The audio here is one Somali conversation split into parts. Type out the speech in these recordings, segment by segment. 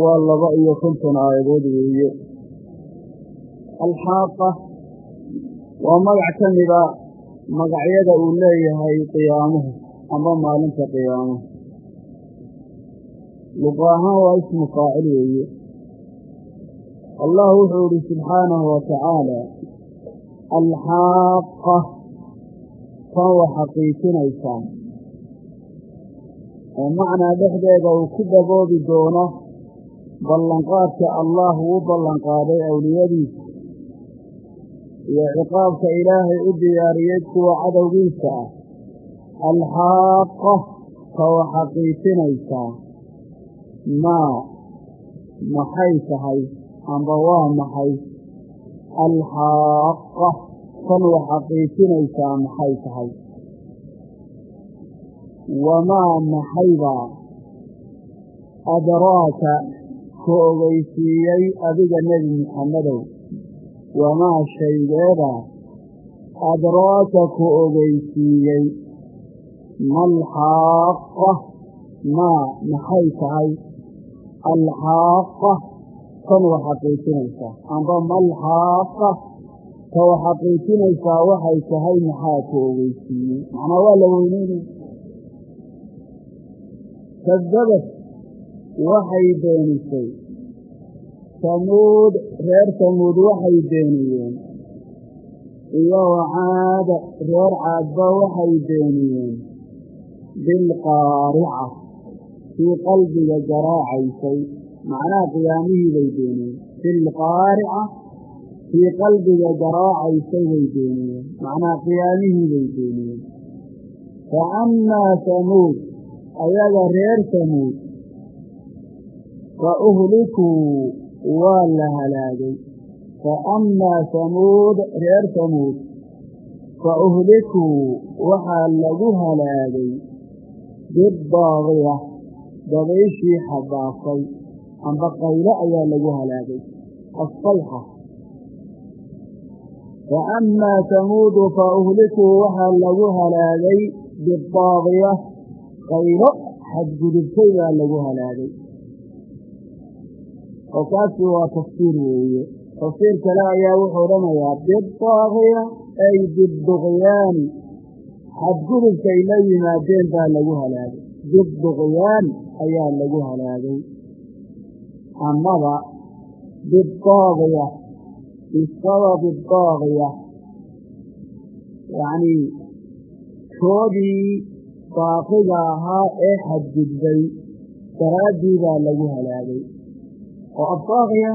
waa laba iyo konton aayadood weeye. Alxaaqa waa magac ka mida magacyada uu leeyahay qiyaamuhu amba maalinta qiyaamuhu luqa ahaan waa ismu faacil weeye. Allah wuxuu idhi subxaanahu wa tacaala alxaaqa tan wa xaqiijinaysaa oo macnaa dhexdeeda uu ku daboobi doono ballanqaadka allah uu ballanqaaday awliyadiisa iyo ciqaabka ilaahay u diyaariyey kuwa cadowgiisa ah. Alxaaqa ta wa xaqiijinaysaa maa maxay tahay? Amba waa maxay? Alxaaqa tan wa xaqiijinaysaa maxay tahay? Wamaa maxaybaa adraaka ku ogeysiiyey adiga nebi muxammedow wamaa shaygeeda adraaka ku ogeysiiyey malxaaqa maa maxay tahay? Alxaaqa tan wa xaqiijinaysaa amba malxaaqa ta wa xaqiijinaysaa waxay tahay maxaa ku ogeysiiyey macnaa waa la weyneynaya kadabad waxay beenisay samuud reer samuud waxay beeniyeen. Iyo wacaada reer caadba waxay beeniyeen. Bilqaarica kii qalbiga garaacaysay macnaha qiyaamihii bay beeniyeen. Bilqaarica kii qalbiga garaacaysay bay beeniyeen. Macnaha qiyaamihii bay beeniyeen. Fa amaa samuud ayaga reer samuud fa uhlikuu waa la halaagay. Fa amaa samuud reer samuud fa uhlikuu waxaa lagu halaagay bidaaqiya dabayshii xadaafay amba qaylo ayaa lagu halaagay asayxa fa amaa samuudu fa uhlikuu waxaa lagu halaagay bidaaqiya qaylo xadgudubtay baa lagu halaagay oo kaasi waa tafsiir weeye. Tafsiir kale ayaa wuxuu odhanayaa bidaaqiya ay bidduqyaani xadgudubkay la yimaadeen baa lagu halaagay. Bidduqyaan ayaa lagu halaagay. Amaba bidaaqiya bisababi daaqiya yacnii koodii baaqiga ahaa ee xadgudbay daraaddii baa lagu halaagay oo addaaqiya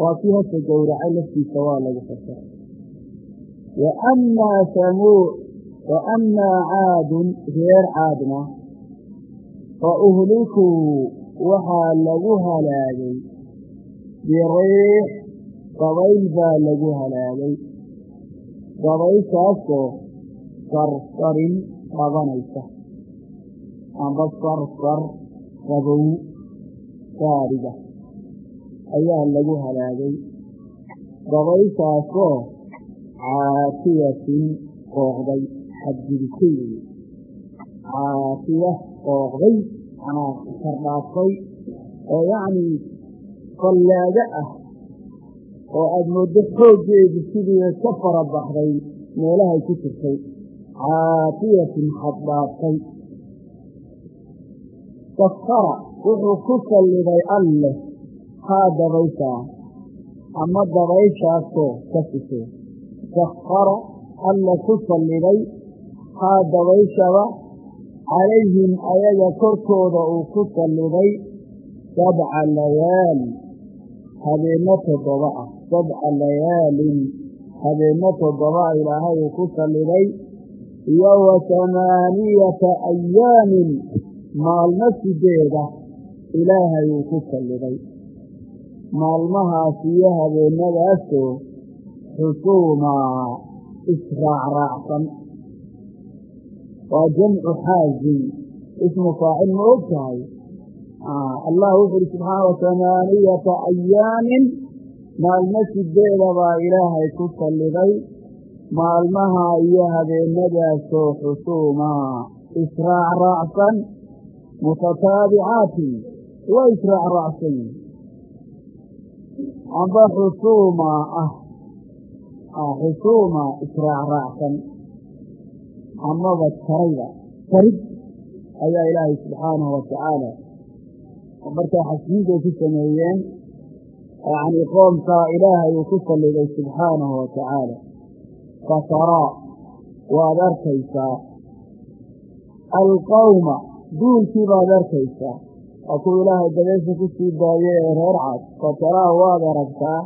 waa kii hose gowracay laftiisa waa lagu fasiray wa amaa samuud wa amaa caadun reer caadna fa uhlikuu waxaa lagu halaagay. Biriix dabayl baa lagu halaagay. Dabayshaasoo sarsarin qabanaysa amba sarsar qabow gaariga ayaa lagu halaagay dabayshaasoo caatiyatin qooqday xadgudubtay weye caatiya qooqday manaa kardhaaftay oo yacnii fallaago ah oo aada mooddo xooggeedu sidii ka fara baxday meelahay ku jirtay. Caatiyatin xaddhaaftay sakara wuxuu ku salliday alleh haa dabayshaa ama dabayshaasoo ka sisee sakara alla ku salliday haa dabayshaba calayhim ayaga korkooda uu ku salliday sabca layaali habeenno toddoba ah sabca layaalin habeenno toddoba ilaahay uu ku salliday iyo wa tamaaniyata ayaamin maalmo sideeda ilaahay uu ku salliday maalmahaas iyo habeennadaasoo xusuumaa israacraacsan. Waa jamcu xaazin ismu faacil ma og tahay? Allah wuxu uhi subxaana watamaaniyata ayaamin maalmo sideeda baa ilaahay ku salliday maalmaha iyo habeennadaasoo xusuumaa israacraacsan mutataabicaatin waa israacraacsan amba xusuuma ah. Xusuuma israacraacsan amaba tarayda tarid ayaa ilaahay subxaanahu watacaala markaa xasbiiday ku sameeyeen. Yacni qoomkaa ilaahay uu ku salliday subxaanahu watacaala fataraa waad arkaysaa. Alqawma duulkii baad arkaysaa waa kuwa ilaahay dabeesha ku sii daayay ee reer cad. Fataraa waad aragtaa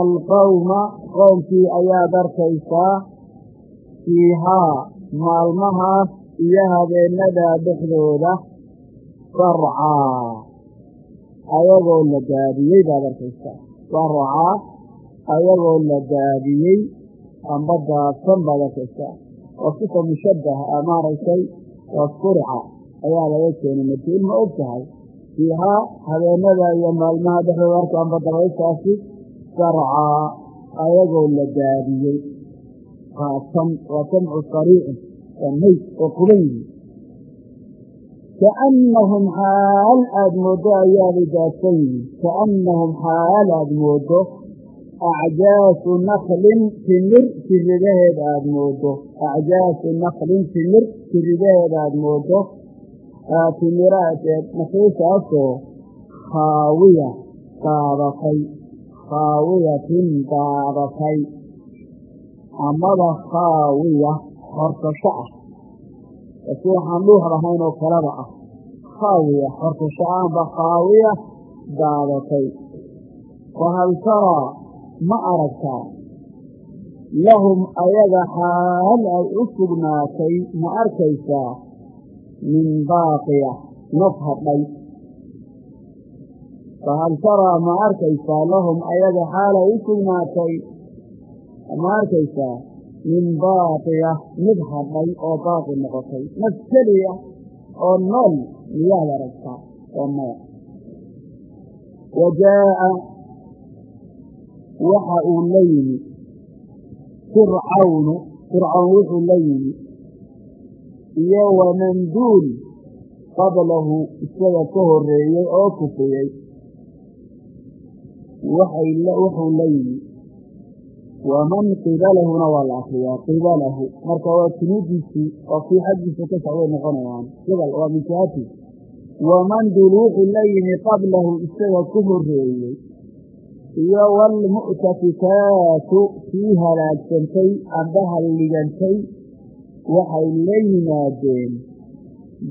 alqawma qoomkii ayaad arkaysaa fiihaa maalmahaas iyo habeenadaa dhexdooda sarcaa. Ayagoo la daadiyey baad arkaysaa. Sarcaa ayagoo la daadiyey amba daadsan baad arkaysaa. Waa sifa mushabbah a maaragtay waa surca ayaa laga keenay markiil ma og tahay. Fiihaa habeenada iyo maalmaha dhexdooda arka amba dabaysaasi sarcaa ayagoo la daadiyey. Qaatan waa jamcu sariicin waa mayd oo quban yihi kaannahum xaal aada mooddo ayaabay daadsan yihiin. Kaannahum xaal aada mooddo acjaasu naklin timir tiridaheed aada mooddo acjaasu naklin timir tiridaheed aada mooddo timiradeed nakiisaasoo khaawiya daadatay khaawiyatin daadatay amaba khaawiya hortasho ah. Si waxaan dhuux lahayn oo kalaba ah khaawiya hortasho ah amba khaawiya daadatay fahal taraa ma aragtaa lahum ayaga xaal ay u sugnaatay ma arkaysaa min baaqiya naf hadhay fahal taraa ma arkaysaa lahum ayaga xaal ay u sugnaatay ma arkaysaa min baaqiya mid hadhay oo baaqi noqotay naf keliya oo nool miyaad aragtaa oo maya wa jaa'a waxa uu la yimi fircawnu fircawn wuxuu la yimi iyo wamanduul qablahu isaga ka horeeyey oo kufiyey wuxuu la yimi waman qibalahuna waa la akriyaa qibalahu. Marka waa timidiisii oo kii xaggiisa ka socday noqonayaan. Qibal waa min jihati. Waman dul wuxuu la yimi qablahu isaga ku horeeyey iyo waalmu'tafikaatu kii halaagsantay amba halligantay waxay la yimaadeen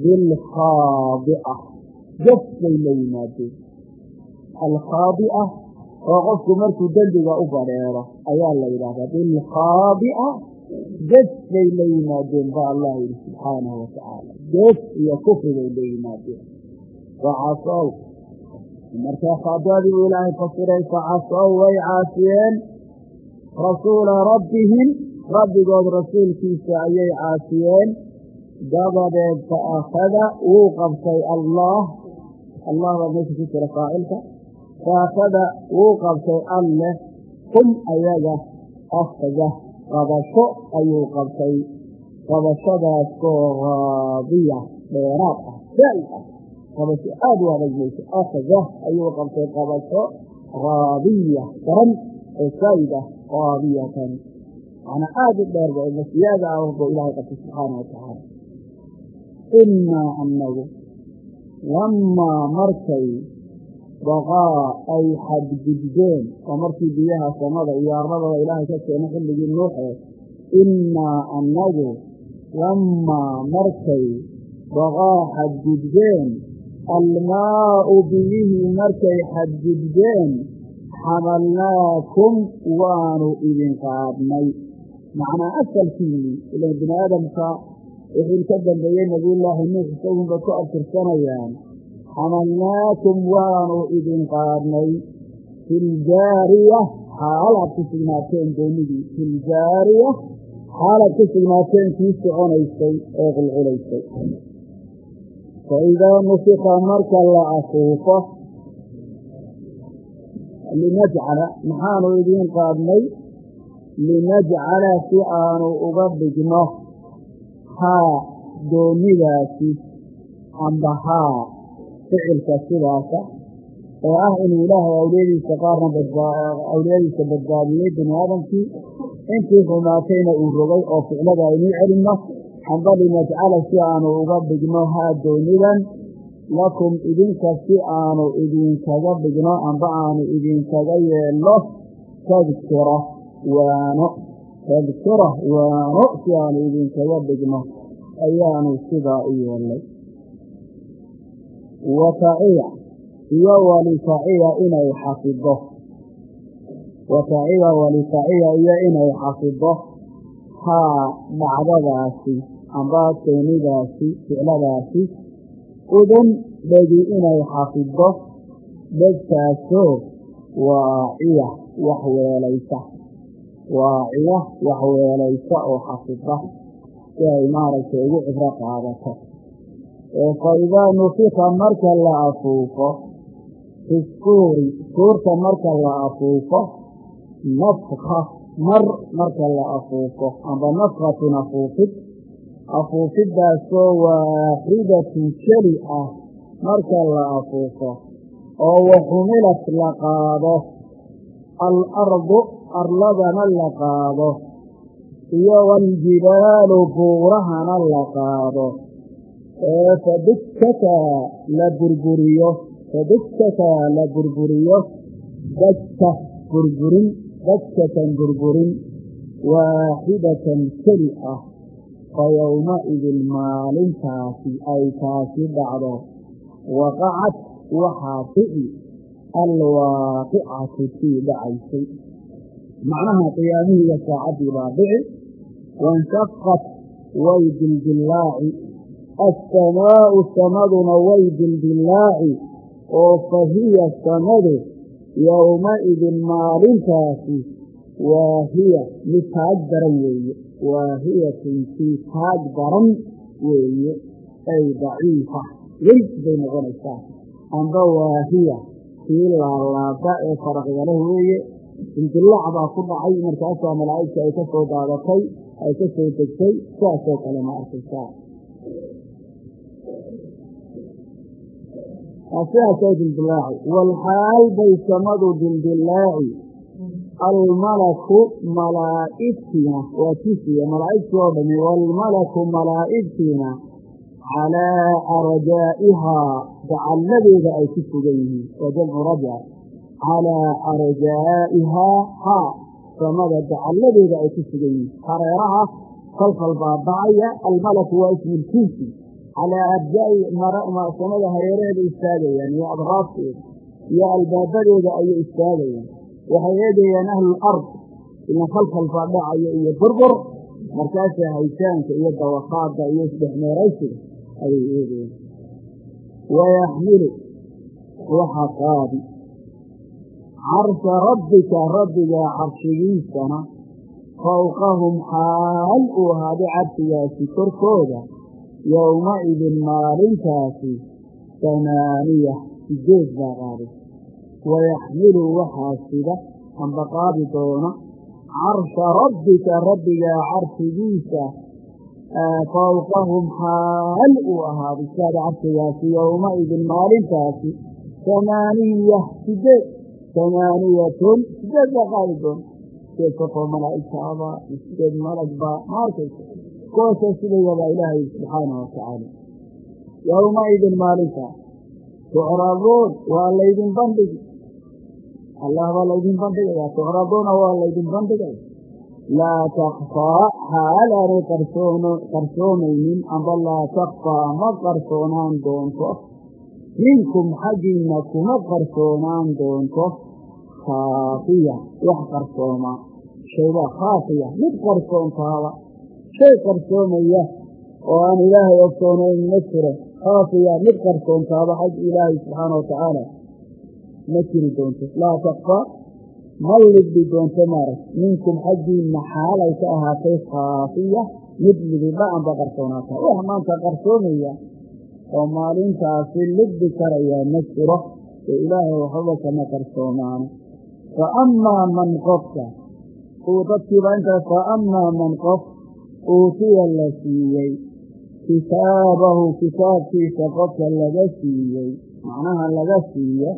bilkhaadi'a jaf bay la yimaadeen alkhaadi'a oo qofku markuu dembiga u badheero ayaa la yidhahdaa bilkhaadi'a jaf bay la yimaadeen ba allah yidhi subxaanahu watacaala jaf iyo kufri bay la yimaadeen facasow markaa khaadiadii buu ilaahay fasiray facasow way caasiyeen. Rasuula rabbihim rabbigood rasuulkiisa ayay caasiyeen dabadeed fa akhada wuu qabtay allah allah baa meesha ku jira faacilka fa akhada wuu qabtay alleh hum ayaga akhda qabasho ayuu qabtay qabashadaasoo raadiya dheeraad ah daa'id ah qabasho aada u adag mayso akhda ayuu qabtay qabasho raadiya daran oo saa'id ah raadiyatan macnaa aada u dheerba oo masiyaada ah buu ilaahay qabtay subxaana wa tacaala innaa annagu lamaa markay baqaa ay xadgudbeen oo markii biyaha samada iyo arladooda ilaahay ka keenay xilligii nuuxe innaa annagu lamaa markay baqaa xadgudbeen almaa'u biyihii markay xadgudbeen xamalnaakum waanu idin qaadnay macnaa asalkiinii ilan bini aadamka wixii ka dambeeyey nabiyullaahi nuux isagunba ku abtirsanayaan xamalnaakum waanu idin qaadnay filjaariya xaalaad ku sugnaateen doonidii filjaariya xaalaad ku sugnaateen kii soconaysay ee qulqulaysay fa idaa nufika marka la afuufo linajcala maxaanu idiin qaadnay linajcala si aanu uga dhigno haa doonidaasi amba haa ficilka sidaasa oo ah inuu ilaahay awliyadiisa qaarna awliyadiisa badbaadiyey bini aadamkii intii xumaatayna uu rogay oo ficlada aynuu celinno amba linajcala si aanu uga dhigno haa doonidan lakum idinka si aanu idinkaga dhigno amba aanu idinkaga yeelno tadkira waano tadkira waano si aanu idinkaga dhigno ayaanu sidaa u yeelnay. Wataciya iyo walitaciya inay xafido. Wataciya walitaciya iyo inay xafido. Haa dhacdadaasi amba keenidaasi ficladaasi udun dhegi inay xafido. Dhegtaasoo waaciya wax weelaysa waaciya wax weelaysa oo xafida si ay maaragtay ugu cibro qaadato. Fa idaa nufika marka la afuufo fi suuri suurta marka la afuufo nafka mar marka la afuufo amba nafkatun afuufid afuufidaasoo waaxidatun keli ah marka la afuufo oo waxumilat la qaado alardu arladana la qaado. Iyo waljibaalu buurahana la qaado. Ee fadugtakaa la burburiyo fadugtakaa la burburiyo dajka burburin dajkatan burburin waaxidatan keli ah. Fa yowmaidin maalintaasi ay taasi dhacdo. Waqacad waxaa fici alwaaqicatu tii dhacaysay macnaha qiyaamihii iyo saacaddii baa dhici wainshaqat way dildillaaci assamaa'u samaduna way dildillaaci oo fa hiya samadu yowmaidin maalintaasi waahiya mid taag daran weeye waahiyatun tii taag daran weeye ay daciifa welis bay noqonaysaa. Amba waahiya tii laalaada ee faraqyaleh weeye dildillaac baa ku dhacay markaasaa malaa'igta ay ka soo daadatay ay ka soo degtay sidaasoo kale ma arkaysaa sidaasoo dildillaaci walxaal bay samadu dildillaaci almalaku malaa'igtiina waa kisiya malaa'igtii oo dhami waalmalaku malaa'igtiina calaa arjaa'ihaa dacalladeeda ay ku sugan yihiin waa jamcu raja calaa arjaa'ihaa haa samada dacalladeeda ay ku sugan yihiin hareeraha falfal baa dhacaya almalaku waa ismulkinsi calaa arjaa'i samada hareeraheeda istaagayaan iyo adraafteeda iyo albaabadeeda ayay istaagayaan waxay eegayaan ahlul ard ila falfal baa dhacaya iyo burbur markaasaa haysaanka iyo dawaqaada iyo isdhexmeeraysiga ayay eegayaan wayaxmilu waxa qaadi carsha rabbika rabbigaa carshigiisana fowqahum xaal uu ahaaday carshigaasi korkooda yowmaidin maalintaasi samaaniya sideed baa qaaday wayaxmilu waxaa sida amba qaadi doona carsha rabbika rabbigaa carshigiisa fowqahum xaal uu ahaaday saada carshigaasi yowmaidin maalintaasi samaaniya sideed samaaniyatun sideed baa qaadi doona sideed safoo malaa'igtaaba sideed malag baa ma arkaysa kuwaasa sidayabaa ilaahay subxaana watacaala yowmaidin maalintaas tucraduun waa laydin bandhigi allah baa laydin bandhigaya tucraduuna waa laydin bandhigaya laa takfaa xaalaanay qarsoomaynin amba laa takfaa ma qarsoonaan doonto minkum xaggiinna kuma qarsoonaan doonto khaafiya wax qarsooma. Shayba khaafiya mid qarsoontaaba shay qarsoomaya oo aan ilaahay ogsoonayn ma jiro. Khaafiya mid qarsoontaaba xag ilaahay subxaana watacaala ma jiri doonto. Laa takfaa ma libdhi doonto maarag minkum xaggiinna xaalay ka ahaatay khaafiya mid mididha anba qarsoonaata wax maanta qarsoomaya oo maalintaasi libdhi karayaa ma jiro ee ilaahay waxbaba kama qarsoomaano fa amaa man qofka uu dadkiiba intaas fa amaa man qof uutiya la siiyey. Kitaabahu kitaabkiisa qofka laga siiyey macnaha laga siiyo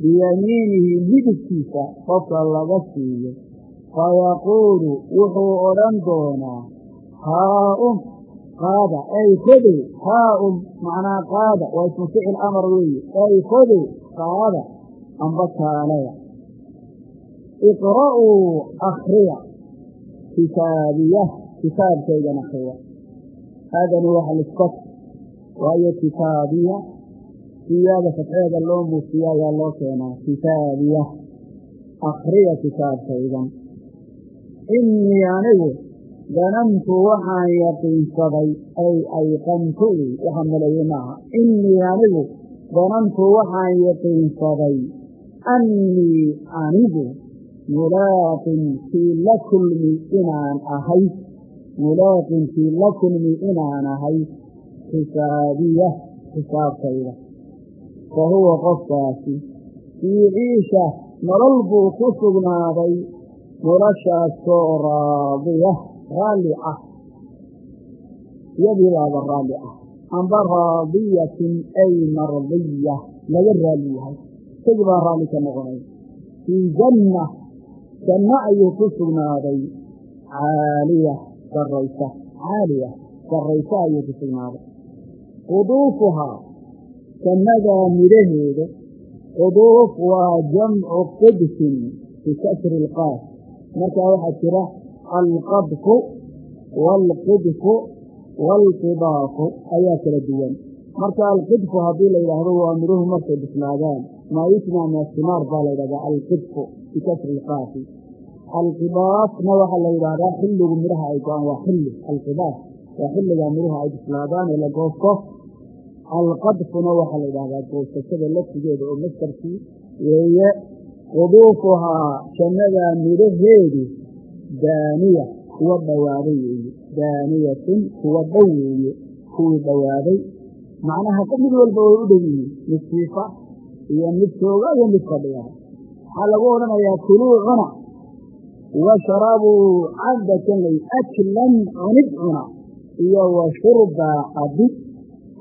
biyamiinihi midigtiisa qofka laga siiyo fayaquulu wuxuu odhan doonaa haa-um qaada ay kodow haa-um macnaha qaada waa ismu ficil amar weeye ay kodow qaada amba kaalaya iqra'uu akhriya kitaabiya kitaabkaygan akhriya. Haadani waxa lisfat waayo kitaabiya siyaada fatxeeda loo muusiya ayaa loo keenaa kitaabiya akhriya kitaabkaygan innii anigu danantu waxaan yaqiinsaday ay ayqantu waxaan maleeye maaha innii anigu danantu waxaan yaqiinsaday annii anigu mulaaqin kii la kulmi inaan ahay. Mulaaqin kii la kulmi inaan ahay xisaabiya xisaabtayda. Fa huwa qofkaasi fii ciisha nolol buu ku sugnaaday noloshaasoo raadiya raalli ah iyadii baaba raalli ah amba raadiyatin ay mardiya laga raalli yahay isagii baa raalli ka noqonay fii janna janno ayuu ku sugnaaday caaliya sarraysa caaliya sarraysa ayuu ku sugnaaday quduufuhaa jannadaa midhaheeda quduuf waa jamcu qidfin bikasri ilqaaf markaa waxaa jira alqadfu waalqidfu waalqidaafu ayaa kala duwan marka alqidfu haddii la yidhaahdo waa midhuhu markay bislaadaan maa yusnac min asimaar baa la yidhahdaa alqidfu bikasri ilqaafi alqidaafna waxaa la yidhaahdaa xilligu midhaha ay go'aan waa xilli alqidaaf waa xilligaa midhaha ay bislaadaan ee la goosto alqadfuna waxaa la yidhahdaa goosashada laftigeeda oo mastarkii weeye quduufuhaa jannadaa midhaheedu daaniya kuwa dhowaaday weeye. Daaniyatun kuwa dhow weeye. Kuwii dhowaaday macnaha mid walba way u dhow yihiin. Mid siifa iyo mid tooga iyo mid fadhiya waxaa lagu odhanayaa kuluu cuna. Washarabuu cabdakanlay aklan cunid cuna. Iyo wa shurbaa cabid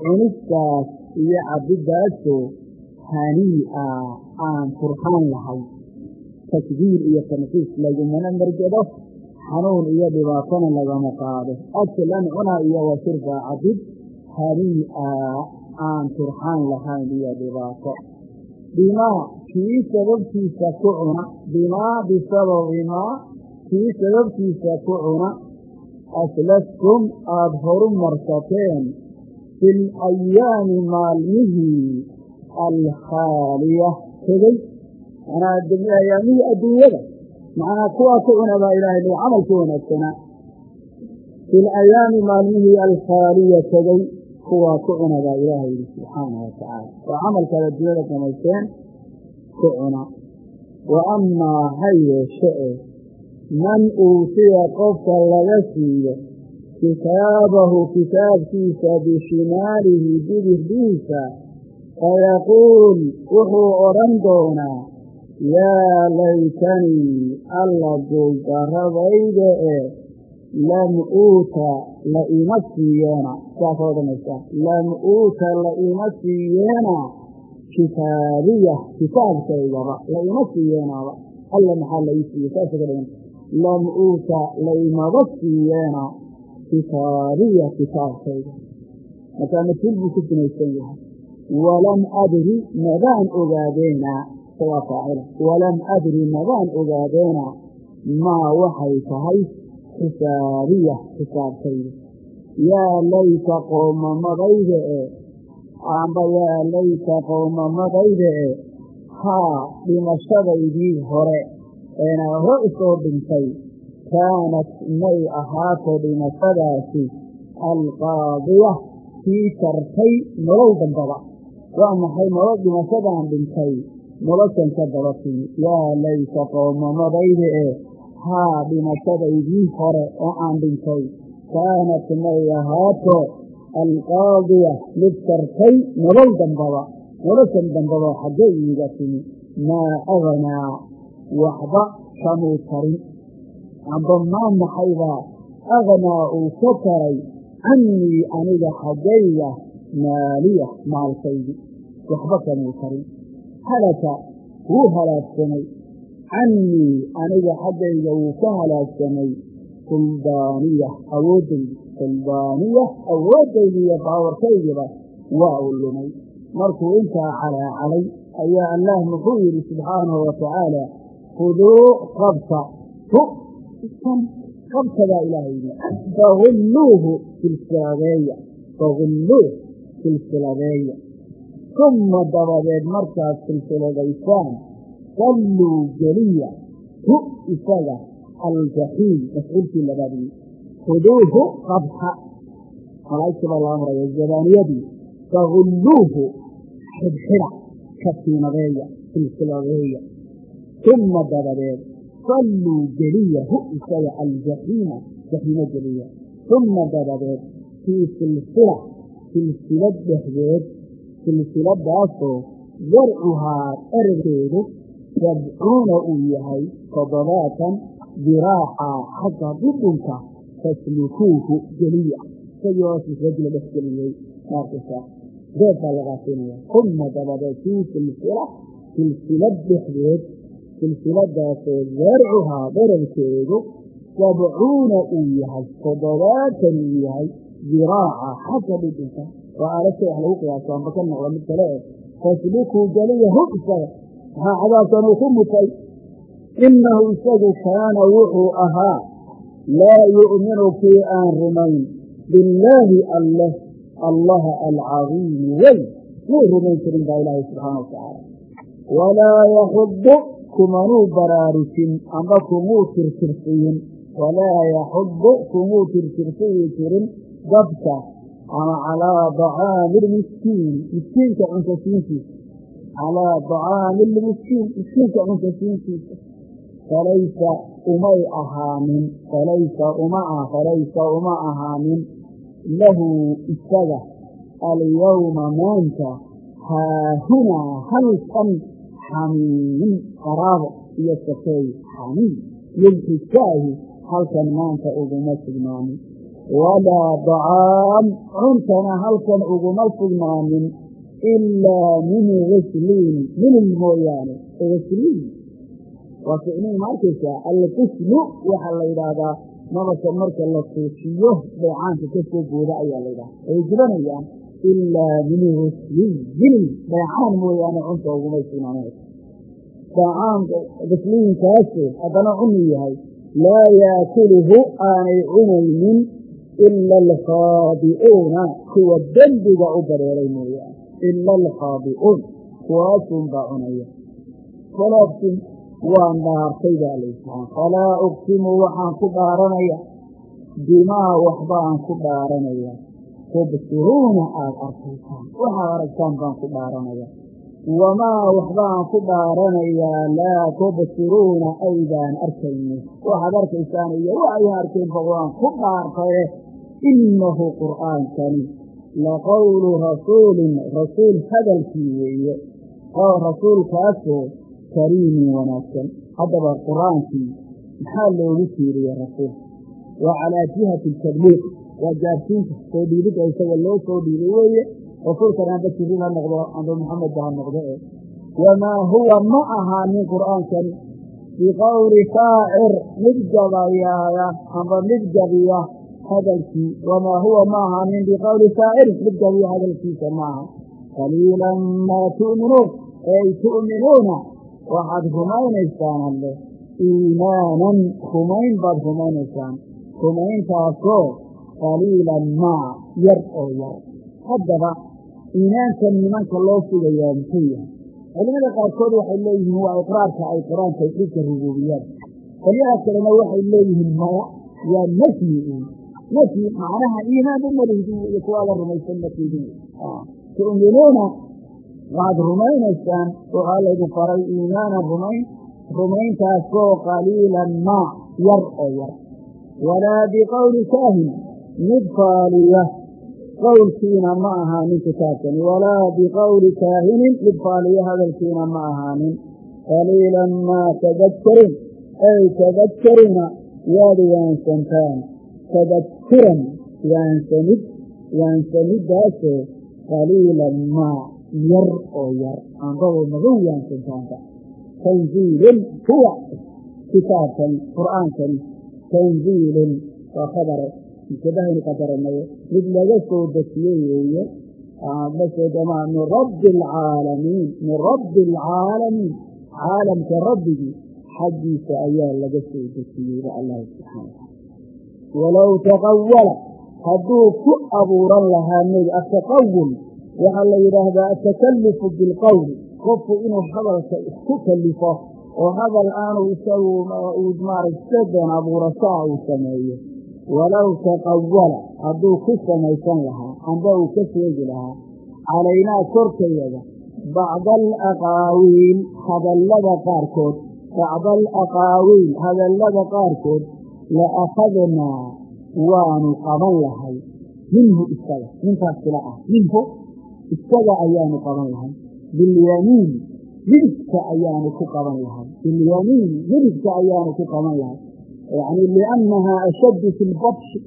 cunistaas iyo cabiddaasoo hanii'a aan furxaan lahay takdiir iyo tanqiis lagumana marjado xanuun iyo dhibaatona lagama qaado aklan cuna iyo wa shurbaa cabid hanii'a aan furxaan lahayn iyo dhibaato bimaa kii sababtiisa ku cuna bimaa bisababimaa kii sababtiisa ku cuna aslaftum aada horu marsateen fi alayaami maalmihii alkhaaliya tegey manaa ayaamihii adduunyada. Macnaa kuwaa ku cuna baa ilaahay loo camalka wanaagsanaa fi alayaami maalmihii alkhaaliya tegey kuwaa ku cuna baa ilaahay yidhi subxaanahu watacaala waa camalkaad adduunyada samaysteen ku cuna. Wa amaa ha yeeshe man uutiya qofka laga siiyo kitaabahu kitaabkiisa bishimaalihi bidixdiisa fayaquul wuxuu odhan doonaa yaa laytanii alla guuldaradayda e lam uuta la ima siiyeena saasa odhanaysa lam uuta la ima siiyeena kitaabiya kitaabkaygaba la ima siiyeenaaba alla maxaa la ii siiye saasa ka dhigan lam uuta la imaba siiyeena kitaabiya kitaabkayga markaa matuul buu ku sinaysan yahay walam adri madaan ogaadeena waa faacila walam adri madaan ogaadeena maa waxay tahay xisaabiya xisaabtayda yaa layta qowmamadayda e amba yaa layta qowmamadayda e haa dhimashadaydii hore eena hore u soo dhintay kaanat may ahaato dhimashadaasi alqaadiya kii tartay nolol dambaba waa maxay nolol dhimashadan dhintay noloshan ka daba timi yaa layta qowmamadayda e haa dhimashadaydii hore oo aan dhintay. Kaanat may ahaato alqaadiya mid tartay nolol dambaba noloshan dambaba xaggee iiga timi. Maa aganaa waxba kamuu tarin amba maa maxaybaa aganaa uu ka taray cannii aniga xaggayga maaliya maalkaydi waxba kamuu tarin halaka wuu halaagsamay. Cannii aniga xaggayga wuu ka halaagsamay. Suldaaniya awooddaydi suldaaniya awooddaydi iyo baawarkaygiba waa uu lumay. Markuu intaa calaacalay ayaa allah muxuu yidhi subxaanahu wa tacaala khuduu qabta qabtadaa ilaahay yidhi. Fagulluuhu silsiladeeya fagulluuh silsiladeeya uma dabadeed markaad silsiladaysaan salluu geliya hu isaga aljaxiim mafcuulkii labaadii khuduuhu qabxa malaa'igtii baa loo amraya zabaaniyadii fagulluuhu xidhxidha katiinadeeya silsiladeeya uma dabadeed salluu geliya hu isaga aljaxiima jaxiimo geliya uma dabadeed fii silsila silsilad dhexdeed silsiladaasoo darcuhaa ergeedu sabcuuna uu yahay toddobaatan diraaxa xagga dhudhunka faslukuuhu geliya. Isagii oo silsiladii la dhex geliyey maarkasa beed baa lagaasiinaya uma dabadeed fii silsila? Silsilad dhexdeed. Silsiladaasoo darcuhaa dherarkeedu sabcuuna uu yahay toddobaatan uu yahay diraaca xagga dhudhunka waa aalasa wax lagu qiyaaso amba ka noqda mid kale. Eh faslukuu geliya hu isaga maxaa cadaabkan uu ku mutay. Innahu isagu kaana wuxuu ahaa laa yu'minu kii aan rumayn. Billaahi alleh allaha alcadiimi wey muu rumayn jirin baa ilaahay subxaana wa tacaala walaa yaxudu kumanuu baraarujin amba kumuu tirtirsiyin. Walaa yaxudu kumuu tirtirsiyi jirin dabka ama calaa dacaami lmiskiin miskiinka cunkasiintiisa calaa dacaami lmiskiin miskiinka cunkasiintiisa falaysa umay ahaanin falaysa uma ah falaysa uma ahaanin lahu isaga alyawma maanta haahunaa halkan xamiimin qaraabo iyo sakeey xamiim lilxisaahi halkan maanta uguma sugnaanin walaa dacaam cuntana halkan uguma sugnaanin ilaa min gisliin minil mooyaane gisliin waa ficnihi ma arkaysaa alqislu waxaa la yidhaahdaa nabadka marka la tuujiyo dheecaanka ka soo booda ayaa la yidhahda ay jibanayaan ilaa min gisliin minil dheecaan mooyaane cunta ugumay sugnaanin dacaamka gisliinkaasoo haddana cunu yahay laa yaakuluhu aanay cunaynin ila alkhaadi'uuna kuwa dembiga u bareeray mooyaane ila alkhaadi'uun kuwaasun baa cunaya falaa uqsim waan dhaartay baa laysahaa falaa uqsimu waxaan ku dhaaranaya bimaa waxbaan ku dhaaranaya tubsiruuna aada arkaysaan waxaad aragtaan baan ku dhaaranaya wamaa waxbaan ku dhaaranayaa laa tubsiruuna aydaan arkayni waxaad arkaysaan iyo waxayaan arkaynba waan ku dhaartaye innahu qur'aankani laqowlu rasuulin rasuul hadalkii weeye rasuulkaasoo kariimin wanaagsan. Haddaba qur'aankii maxaa loogu tiiriye rasuul? Waa calaa jihati tabliiq waa gaarsiinta soo dhiibidda isaga loo soo dhiibay weeye rasuulkan amba jirin ha noqdo amba maxamedba ha noqdo e wamaa huwa ma ahaanin qur'aankani. Biqowli shaacir mid gabayaaya amba mid gabiya hadalkii wamaa huwa ma ahaanin biqowli shaacirin mid hadalkiisa maaha qaliilan maa tu'minuun ey tu'minuuna waxaad rumaynaysaan alle iimaanan rumayn baad rumaynaysaan rumayntaasoo qaliilan maa yar oo yar haddaba iimaankan nimanka loo sugayaa muxuu yahay culimada qaarkood waxay leeyihiin waa iqraarka ay qiraan tawxiidka rubuubiyada qolyaha kalena waxay leeyihiin maya waa nafyi un nafyi macnaha iimaan umalihdi iyo kuwaa la rumaysan nafyidi tu'minuuna waxaad rumaynaysaan waxaa laydin faray iimaanan rumayn rumayntaasoo qaliilan maa yar oo yar walaa biqowli kaahin mid faaliya qowlkiina ma ahaanin kitaabkani walaa biqowli kaahinin mid faaliya hadalkiina ma ahaanin qaliilan maa tadakkaruun ay tadakkaruna waad waansantaan tadakkuran waansamid waansamiddaasoo qaliilan maa yar oo yar ambaba maga yaansantaanka tanziilun huwa kitaabkan qur'aankani tanziilun waa khabare mubtadahaynu qadaranayo mid laga soo dejiyey weeye masoodama min rabbi alcaalamiin min rabbi alcaalamiin caalamka rabbigii xaggiisa ayaa laga soo dejiyeyba allah subxaana walow taqawala hadduu ku abuuran lahaa neg ataqawul waxaa la yidhaahdaa atakalufu bilqowli qofku inuu hadalka isku kalifo oo hadal aanu isagu maaragta been abuurashaa uu sameeyo. Walow taqawala hadduu ku samaysan lahaa amba uu ka sheegi lahaa calaynaa korkayada bacda alaqaawiil hadallada qaarkood bacda alaqaawiil hadallada qaarkood la akhadnaa waanu qaban lahay minhu isaga ninkaas sila ah minhu isaga ayaanu qaban lahay bilyamiin midigta ayaanu ku qaban lahay bilyamiin midigta ayaanu ku qaban lahay yani liannahaa ashaddu fi lbatshi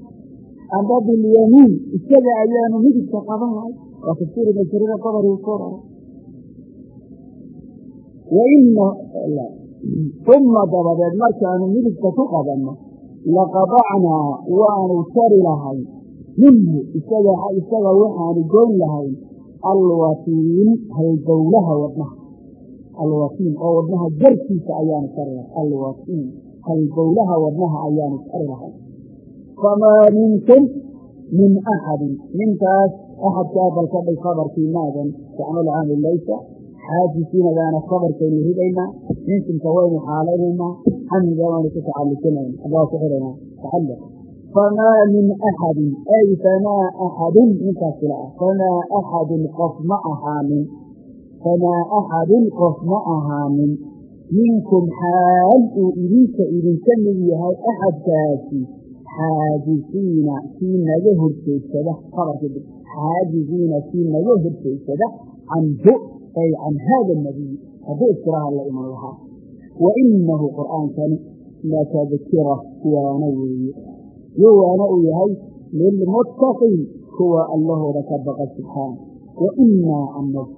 amba bilyamiin isaga ayaanu midigta qaban lahay waa tafsiir ibn jariir qabari uu soo raray uma dabadeed markaanu midigta ku qabanno laqadacnaa waanu tari lahay. Minhu isaga waxaanu goyn lahayn alwatiin halbowlaha wadnaha. Alwatiin oo wadnaha jarkiisa ayaanu tari lahay. Alwatiin halbowlaha wadnaha ayaanu tari lahay. Famaa minkum min axadin ninkaas axadkaa balka dhig khabarkii maadan tacmal caamil laysa xaajisiinadaana khabarkaynu ridaynaa minkumka waynu xaalaynaynaa xamiga waanu ku tacallusinayna abaa ku xidhanaa tacalluq. Famaa min axadin ay famaa axadin ninkaas ah. Famaa axadin qof ma ahaanin. Famaa axadin qof ma ahaanin. Minkum xaal uu idinka idinka mid yahay axadkaasi xaajisiina kii naga horjeedsada khabarka xaajisiina kii naga horjeedsada canhu ay can haada nabiy hadduu iskiraha la iman lahaa wa inahu qur'aankani latadkira waana weeye yuu waana uu yahay lilmuttaqiin kuwa allahooda ka baqa subxaana wa inaa anag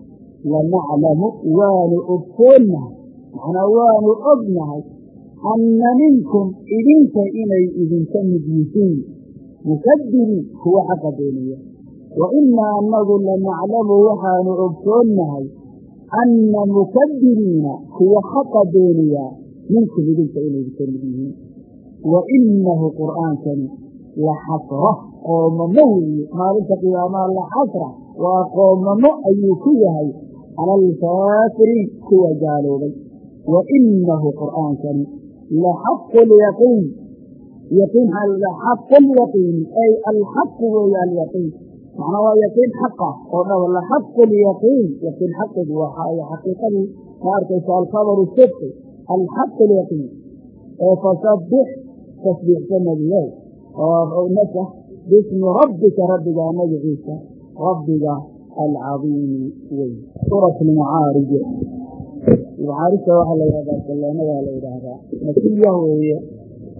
lanaclamu waanu ogsoonnahay macnaa waanu ognahay anna minkum idinka inay idinka mid yihiin mukadiriin kuwa xaqa beeniya wa inaa anagu lanaclamu waxaanu ogsoonnahay anna mukadiriina kuwa xaqa beeniyaa minkum idinka inay idinka mid yihiin wa inahu qur'aankani la xasra qoomamo weeye maalinta qiyaamaha la xasra waa qoomamo ayuu ku yahay cala alkaafiriin kuwa gaaloobay wa inahu qur'aankani laxaqu lyaqiin yaqiin xaqu lyaqiin ay macnaa waa yaqiin xaqa oo dhaba laxaqu lyaqiin yaqiin xaqigu waa xaqiiqadii ma arkaysa alkhabaru sidqi. Alxaqu lyaqiin fasabbix tasbiixsa nebiyow oo nasah bismi rabbika rabbigaa magaciisa rabbiga alcadiimi wey suurat lmucaarij mucaarijta waxaa la yidhahdaa salleenadaa la yidhaahdaa makiya weeye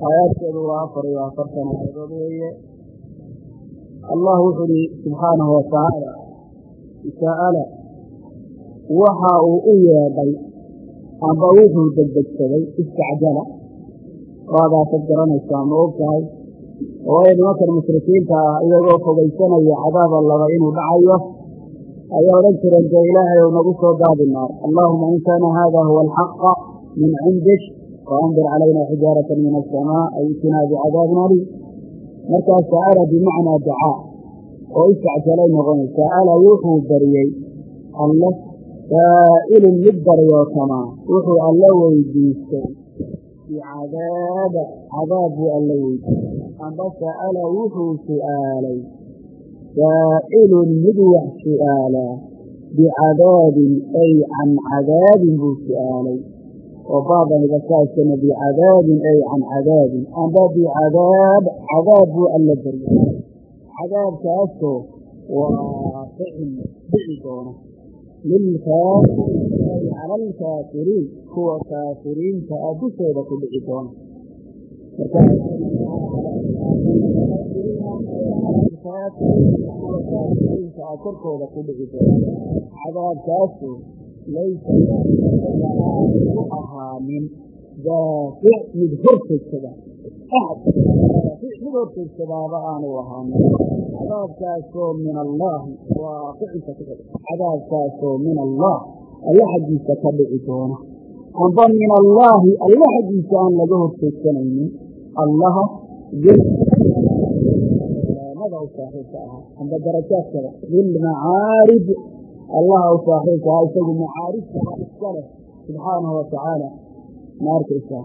aayaadkeedu waa afar iyo afartan aayadood weeye allah wuxuu uhi subxaanahu watacaala sa'ala waxa uu u yeedhay amba wuxuu degdegsaday istacjala waadaasad garanaysaa ma og tahay? Waayo nimankan mushrikiinta ah iyagoo fogaysanaya cadaaba laba inuu dhacayo ayay odhan jireen dee ilaahay ou nagu soo daadi naar. Allaahuma in kaana hada huwa alxaqa min cindik faandir calayna xijaaratan min asamaa ay itinaa bicadaabin aliim markaa sa'ala bimacnaa dacaa oo istacjalay noqonay sa'ala wuxuu baryey alle saa'ilun mid baryootamaa wuxuu alla weydiistay. Bicadaaba cadaab buu alla weydiistay. Amba sa'ala wuxuu su'aalay. Saa'ilun mid wax su'aalaa bicadaabin ay can cadaabin buu su'aalay. Oo baadaniga kaaskana bicadaabin ay can cadaabin. Amba bicadaab cadaab buu alla baryay cadaabkaasoo waaqicin dhici doona lilkaafiriin ay cala alkaafiriin kuwa kaafiriinta ah dushooda ku dhici kuwa kaafiriinta a korkooda ku dhici doona cadaabkaasu laysa ku ahaanin daafic mid hortoogsada daafic mid hortoogsadaaba aanu ahaanin cadaabkaasoo min allaahi waa ficilka ku cadaabkaasoo min allah alla xaggiisa ka dhici doona amba min allaahi alla xaggiisa aan laga hortoogsanaynin allaha mada u saaxiibka ahaa amba darajaadkada bilmacaarij allaha u saaxiibka ahaa isagu macaarijta iska leh subxaanahu watacaala ma arkaysaa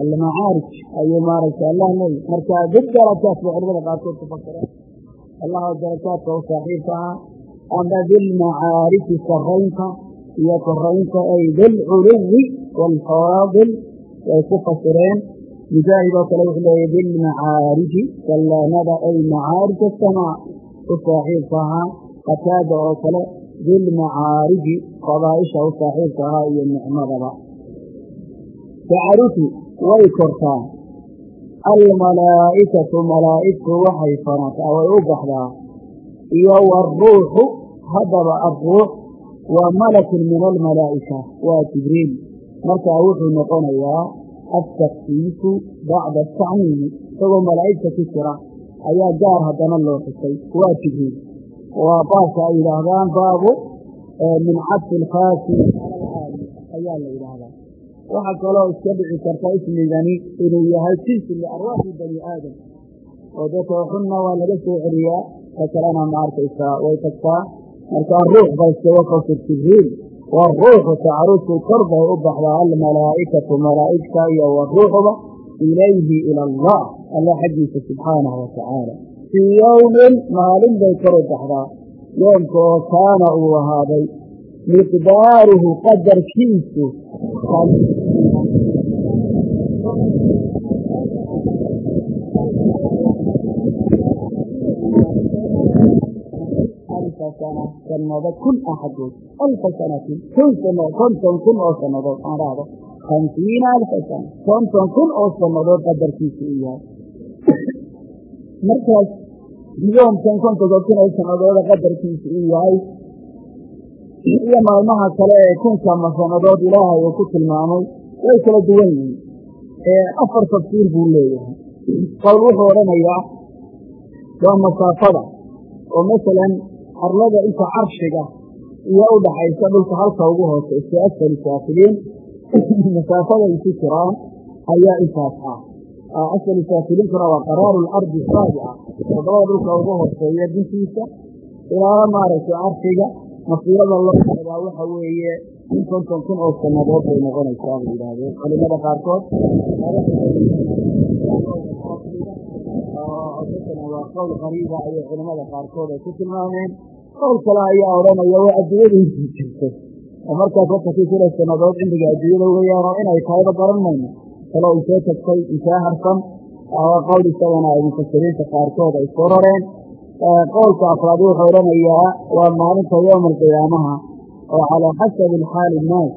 almacaarij ayuu maaragtay allah leey marka dad darajaat bay culamada qaarkood ku fasireen allaha darajaadka u saaxiibka ahaa amba bilmacaariji saraynta iyo koraynta ay bilculuwi waalfaadil way ku fasireen mujaahid oo kale wuxuu leeya bilmacaariji sallaamada ay macaarij asamaa u saaxiibka ahaa qataada oo kale bilmacaariji fadaaisha u saaxiibka ahaa iyo nicmadaba way kortaa. Almalaa'ikatu malaa'igtu waxay fanataa way u baxdaa. Iyo waaruuxu haddaba arruux waa malakun min almalaa'ika waa jibriil. Markaa wuxuu noqonayaa altakfiifu bacda atacmiimi isagoo malaa'igta ku jira ayaa gaar haddana loo xusay waa jibriil. Waa baabka ay yidhaahdaan baabu min cadfi alkhaasi ayaa la yidhaahdaa waxaa kaloo iska dhici karta ismigani inuu yahay jinsi liarwaaxi bani aadam. Oo dee tooxunna waa laga soo celiyaa ka kalena ma arkaysaa way tagtaa. Markaa ruux ba iskaga fasir jibriil waruuxu tacarufu kor bay u baxdaa almalaa'ikatu malaa'igta iyo waruuxuba ilayhi ila allah alla xaggiisa subxaanahu watacaala fii yowmin maalin bay kor u baxdaa. Yoomka oo kaana uu ahaaday miqdaaruhu qadarkiisu sanado kun axadood alfa sanatin konton kun oo sannadood aan dhahdo hamsiina alfa sana konton kun oo sannadood qadarkiisu u yahay markaas yoomkan kontonka kun oo sanadooda qadarkiisu uu yahay iyo maalmaha kale ee kunkama sannadood ilaahay uu ku tilmaamay way kala duwan yihiin. Afar tafsiir buu leeyahay. Qowl wuxuu odhanayaa waa masaafada. Oo masalan arlada inta carshiga iyo u dhaxaysa dhulka halka ugu hooseysa asfali saafiliin masaafada isu jiraan ayaa intaas ah. Asfali saafiliinkuna waa qaraaru lardi saabica todobada dhulka ugu hooseeya dintiisa ilaa maaragtay carshiga masiirada loo socdaa waxa weeye in konton kun oo sannadood bay noqonaysaa bay yidhaahdeen culimada qaarkood waa qowl qariiba ayay culamada qaarkood ay ku tilmaameen qowl kale ayaa odhanaya waa adduunyada intii jirtay oo markaas watakii kula sannadood cimriga adduunyada weeyaan oo inay tahayba garan mayno kaloo intee tagtay intee harsan qowl isagana ay mufasiriinta qaarkood ay soo rareen qowlka afraad wuxuu odhanayaa waa maalinta yowma alqiyaamaha oo calaa xasabi xaali innaas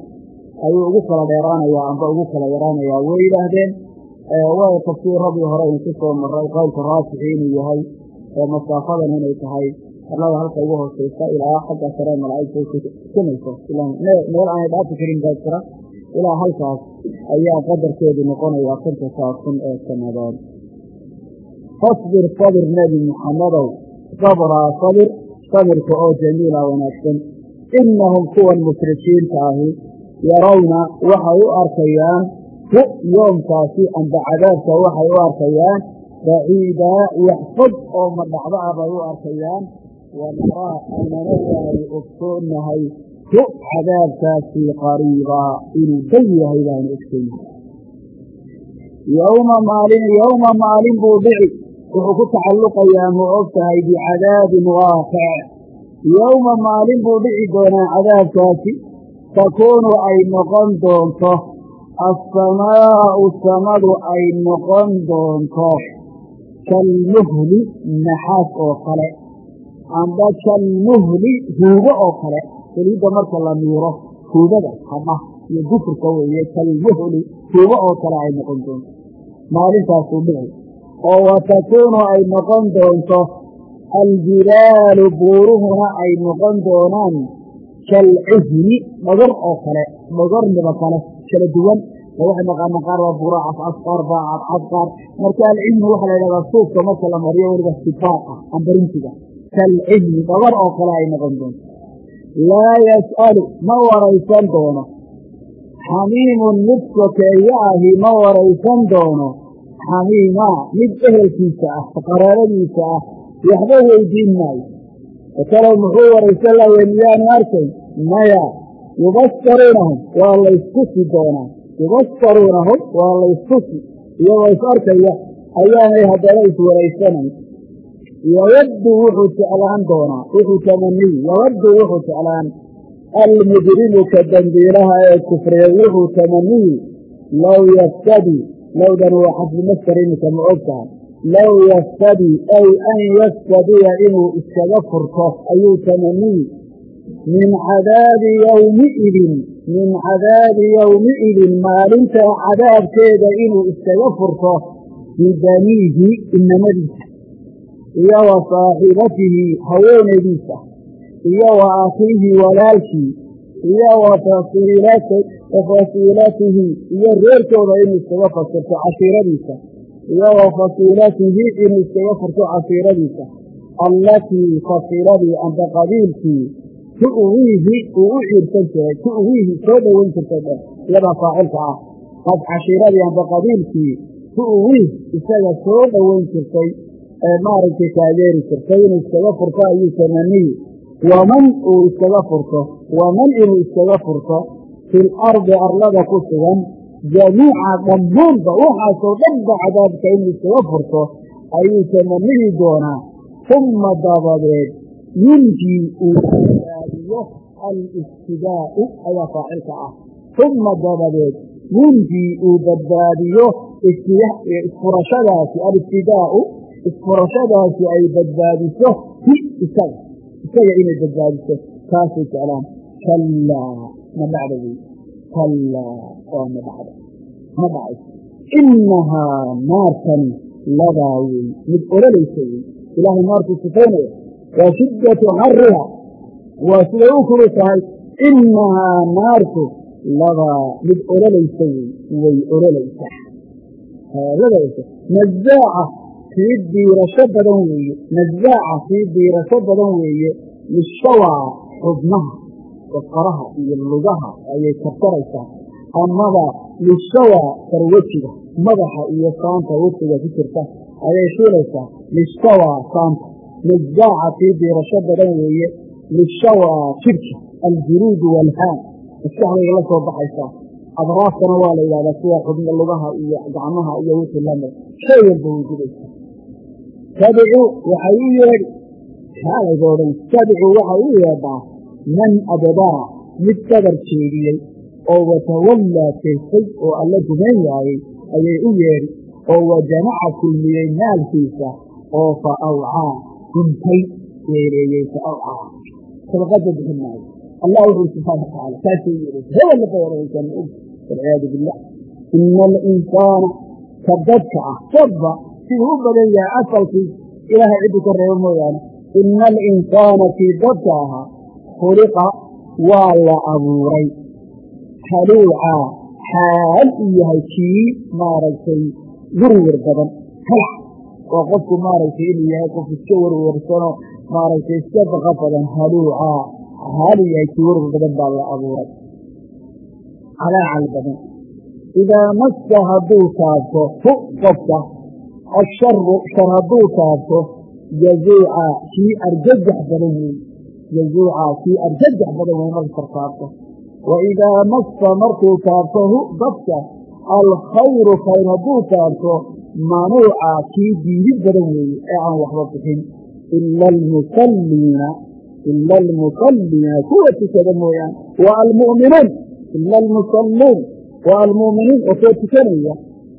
ayuu ugu kala dheeraanayaa amba ugu kala yaraanayaa. Way yidhaahdeen way tafsiiradii hore aynu ku soo maray qowlka raasixi inuu yahay masaafadan inay tahay. Arlada halka ugu hooseysa ilaa xagga sare malaa'igta kumayso meel aanay dhaafi karin baa jira. Ilaa halkaas ayaa qadarkeedu noqonayaa kontonkaa kun ee sannadood fasbir sabir nebi muxammadow sabraa sabir sabirka oo jamiila wanaagsan inahum kuwan mushrikiinta ahi yarawna waxay u arkayaan hu yoomkaasi amba cadaabka waxay u arkayaan baciidaa wax fog oo madhacdo ah bay u arkayaan wanaraa aynana waay ogsoonnahay hu cadaabkaasi qariibaa inuu dan yahay baanu ogsoonnahay yowma maalin buu dhici wuxuu ku tacalluqayaa ma og bicadaabin waaqic yowma maalin buu dhici doonaa cadaabkaasi. Takuunu ay noqon doonto. Assamaa'u samadu ay noqon doonto. Kalmuhli naxaas oo kale. Amba kalmuhli huugo oo kale. Saliidda marka la miiro huugada hadha iyo gufurka weeye kalmuhli huugo oo kale ay noqon doonto. Maalintaasuu dhici oo wa takuunu ay noqon doonto aljibaalu buuruhuna ay noqon doonaan kalcihni dhogor oo kale dhogorniba kale kala duwan waxay naqaana qaar baa buura cafcaf qaar baa cadcad qaar. Marka alcihni waxaa la ydhahdaa suufka marka la mariyo weliba sibaaqa ambarintiga kalcihni dhogor oo kale ay noqon doonto. Laa yas'alu ma waraysan doono. Xamiimun mid sokeeye ahi ma waraysan doono xamiimaa mid ehelkiisa ah qaraabadiisa ah waxba weydiin maayo. Fakalow muxuu waraysan lahaye miyaanu arkay? Maya yubasaruunahum waa layskusi doonaa. Yubasaruunahum waa layskusi iyagoo is arkaya ayaanay haddana iswaraysanayn yawaddu wuxuu jeclaan doonaa wuxuu tamaniy. Yawaddu wuxuu jeclaan. Almujrimu ka dembiilaha ee kufriya wuxuu tamaniyi low yaftadi lowdan waa xasbi mastar iminka ma og tahay. Low yaftadi ay an yaftadiya inuu iskaga furto ayuu tamaniyi min cadaabi yowmiidin min cadaabi yowmiidin maalinta cadaabkeeda inuu iskaga furto bidaniihi inamadiisa iyo wa saaxibatihi haweenaydiisa iyo wa akhiihi walaalkii iyo wa fasiilatihi iyo reerkooda inuu iskaga fasirto cashiiradiisa iyo wa fasiilatihi inuu iskaga furto cashiiradiisa allatii fasiiladii amba qabiilkii tu'wiihi uu u ciirsan jiray tu'wiihi soo dhoweyn jirtay dhe iyadaa faacilka ah. Qad cashiiradii amba qabiilkii tu'wiih isaga soo dhoweyn jirtay ee maaragtay taageeri jirtay inuu iskaga furto ayuu tamaniyi waman uu iskaga furto waman inuu iskaga furto. Fil ardi arlada ku sugan. Jamiica dhammaanba waxaasoo dhanba cadaabka inuu iskaga furto. Ayuu tamanihi doonaa. Uma dabadeed yunjii uu badbaadiyo alistidaa'u ayaa faacilka ah. Uma dabadeed yunjii uu badbaadiyo isfurashadaasi alistidaa'u isfurashadaasi ay badbaadiso. Isaga isaga inay badbaadiso. Taasay jeclaan kallaa ma dhacda wey kallaa waa ma dhacda ma dhacayso innahaa naartani ladaa wey mid ololaysa wey ilaahay naartuu sifaynaya waa shiddatu xariha waa siday u kulu tahay innahaa naartu ladaa mid ololaysa wey way ololaysaa ladaysa nazaaca kii diirasho badan weeye nazaaca kii diirasho badan weeye lishawaa xubnaha basqaraha iyo lugaha ayay karkaraysaa amaba lishawaa sarwejiga madaxa iyo saanta wejiga ku jirta ayay shiilaysaa. Lishawaa saanta nazaaca kii diirasho badan weeye. Lishawaa jirka aljuruudu walhaan. Maskaxdayga la soo baxaysaa adraaftana waa la yidhahdaa sida xubno lugaha iyo gacmaha iyo wixii la mid shay walba way gubaysaa tadcu waxay u yeedhi xaalayba odhan tadcu waxay u yeedhaa man adbaa mid dabar jeediyey oo watawallaa jeestay oo alla rumayn waayey ayay u yeedhi oo wajamaca kulmiyey maalkiisa oo fa awcaa huntay weeleeyey fa awcaa sadaqada bixin maayo allah wuxuu subxaana watacaala taasay yeedhaysa hebel laba odhanaysaa og walciyaadu billah ina alinsaana ka dadka ah dadba siduu u badan yahay asalkii ilaahay ciddu ka reebo mooyaane ina alinsaana kii dadka ahaa khuliqa waa la abuuray. Haluucaa xaal uu yahay kii maaragtay werwer badan halac oo qofku maaragtay inuu yahay qof iska werwersanoo maaragtay iska baqa badan haluucaa xaal uu yahay kii werwer badan baa la abuuray. Calaacal badan. Idaa massa hadduu taabto hu qofka asharu shar hadduu taabto jazuuca kii arjajax badan wey jazuuca kii arjajax badan wey marka shar taabto wa idaa massa markuu taabto hu dadka alkhayru khayr hadduu taabto manuuca kii diidid badan weeye ee aan waxba bixin ila almusalliina ila almusalliina kuwa tukada mooyaane wa almu'minuun ila almusalluun waa almu'miniin oo kuwa tukanaya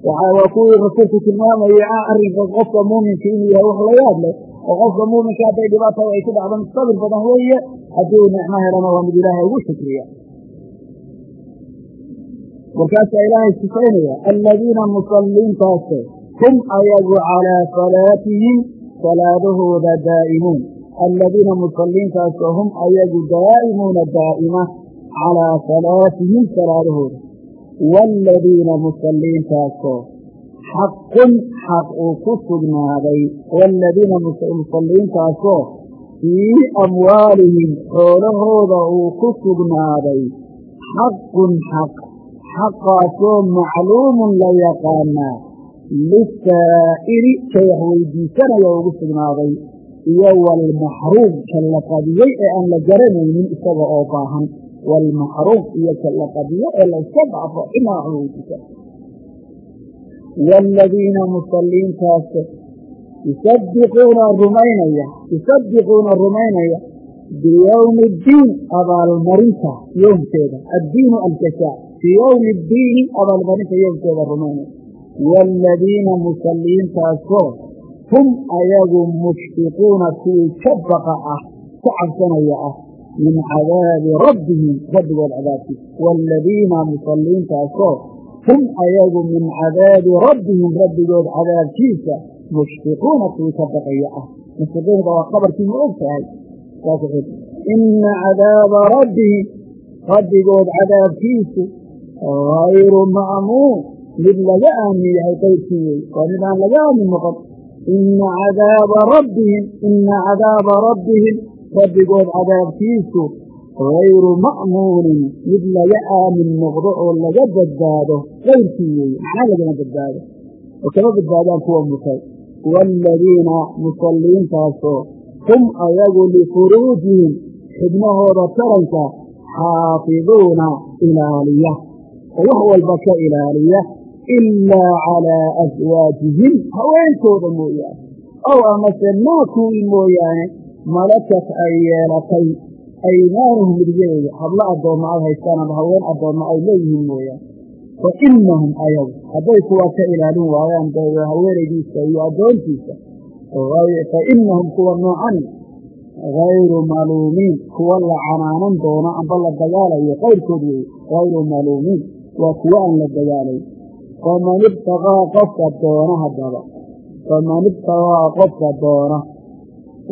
waa kuwii rasuulku tilmaamayay arrinka qofka muuminka inuu yahay wax la leh oo qofka muuminka hadday dhibaata ay ku dhacdo sabir badan weeye haddii uu nicmo helana waa mid ilaahay ugu shukriya markaasaa ilaahay sifaynaya aladiina musalliintaase hum ayagu calaa salaatihim salaadahooda daa'imuun aladiina musalliintaasoo hum ayagu daa'imuuna daa'ima calaa salaatihim salaadahooda waaladiina musalliintaasoo xaqun xaq uu ku sugnaaday. waaladiina musalliintaasoo fii amwaalihim xoolahooda uu ku sugnaaday. xaqun xaq xaqaasoo macluumun la yaqaanaa lisaa'ili ka wax weydiisanaya ugu sugnaaday. iyo waalmaxruum ka la qadiyey ee aan la garanaynin isaga oo baahan waalmaxruum iyo ka la qadiyo ee layska dhaafo inaa wax weydiisa waaladiina musalliintaas yusaddiquuna rumaynaya yusaddiquuna rumaynaya biyowmi addiin abaalmarinta yoomkeeda addiinu aljasaa fii yowmi addiini abaalmarinta yoomkeeda rumaynaya waaladiina musalliintaasoo hum ayagu mushfiquuna kuwii ka baqa ah ku cabsanaya ah min cadaabi rabbihim rabbigood cadaabkiisa waaladiina musalliintaasoo hum ayagu min cadaabi rabbihim rabbigood cadaabkiisa mushfiquuna kuwii ka baqaya ah mushfiqiinta waa qabarkii ma og tahay ina cadaaba rabbihim rabbigood cadaabkiisu hayru ma'muun mid laga aamin yahay qaybkii wey waa mid aan laga aamin noqon ina cadaaba rabbihim ina cadaaba rabbihim rabbigood cadaabkiisu hayru ma'muunin mid laga aamin noqdo oo laga badbaado qayrkii weeye maxaa lagama badbaado oo kama badbaadaan kuwa mutay waaladiina musalliintaasoo hum ayagu lifuruujihim xibnahooda taranka xaafiduuna ilaaliya oo wax walba ka ilaaliya ilaa calaa aswaajihim haweenkooda mooyaane ow amase maa kuwii mooyaane malakat ay yeelatay aymaanuhum midigahooda hablo addoomma ay haystaan ama haween addoomma ay leeyihiin mooyaane. Fa inahum ayagu hadday kuwa ka ilaalin waayaan haweenaydiisa iyo addoontiisa fa inahum kuwa noocani hayru maluumiin kuwa la canaanan doono amba la dagaalayo qayrkood weeye hayru maluumiin waa kuwa aan la dagaalayn faman ibtaqaa qofka doona haddaba faman ibtaqaa qofka doona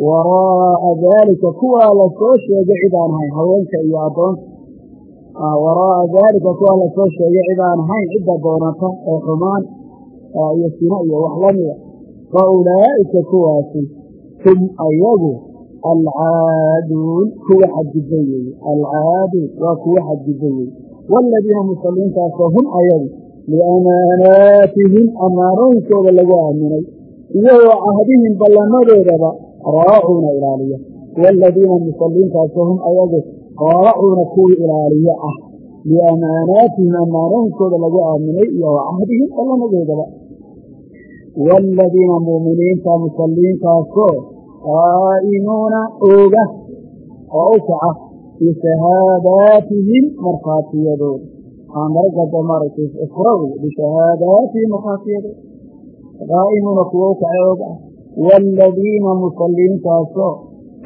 waraa'a daalika kuwaa la soo sheegay cid aan ahayn haweenka iyo addoonta waraa'a daalika kuwaa la soo sheegay cid aan ahayn cidda doonata ee xumaan iyo sino iyo wax lamida fa ulaa'ika kuwaasi hum ayagu alcaaduun kuwa xadgudbay weeye alcaaduun waa kuwa xadgudbay weeye waaladiina musalliintaasoo hum ayagu liamaanaatihim ammaanooyinkooda lagu aaminay iyagoo cahdihim ballamadoodaba raacuuna ilaaliya. Waaladiina musalliintaasoo hum ayagu raacuuna kuwii ilaaliyo ah. Liamaanaatihim ammaanooyinkooda lagu aaminay iyo cahdihim ballamadoodaba waaladiina muuminiinta musalliintaasoo qaa'imuuna ooga oo u kaca bishahaadaatihim markhaatiyadooda amaragada maaragtay ifradu bishahaadaatihim markhaatiyadooda qaa'imuuna kuwa u kaca oog ah waaladiina musalliintaasoo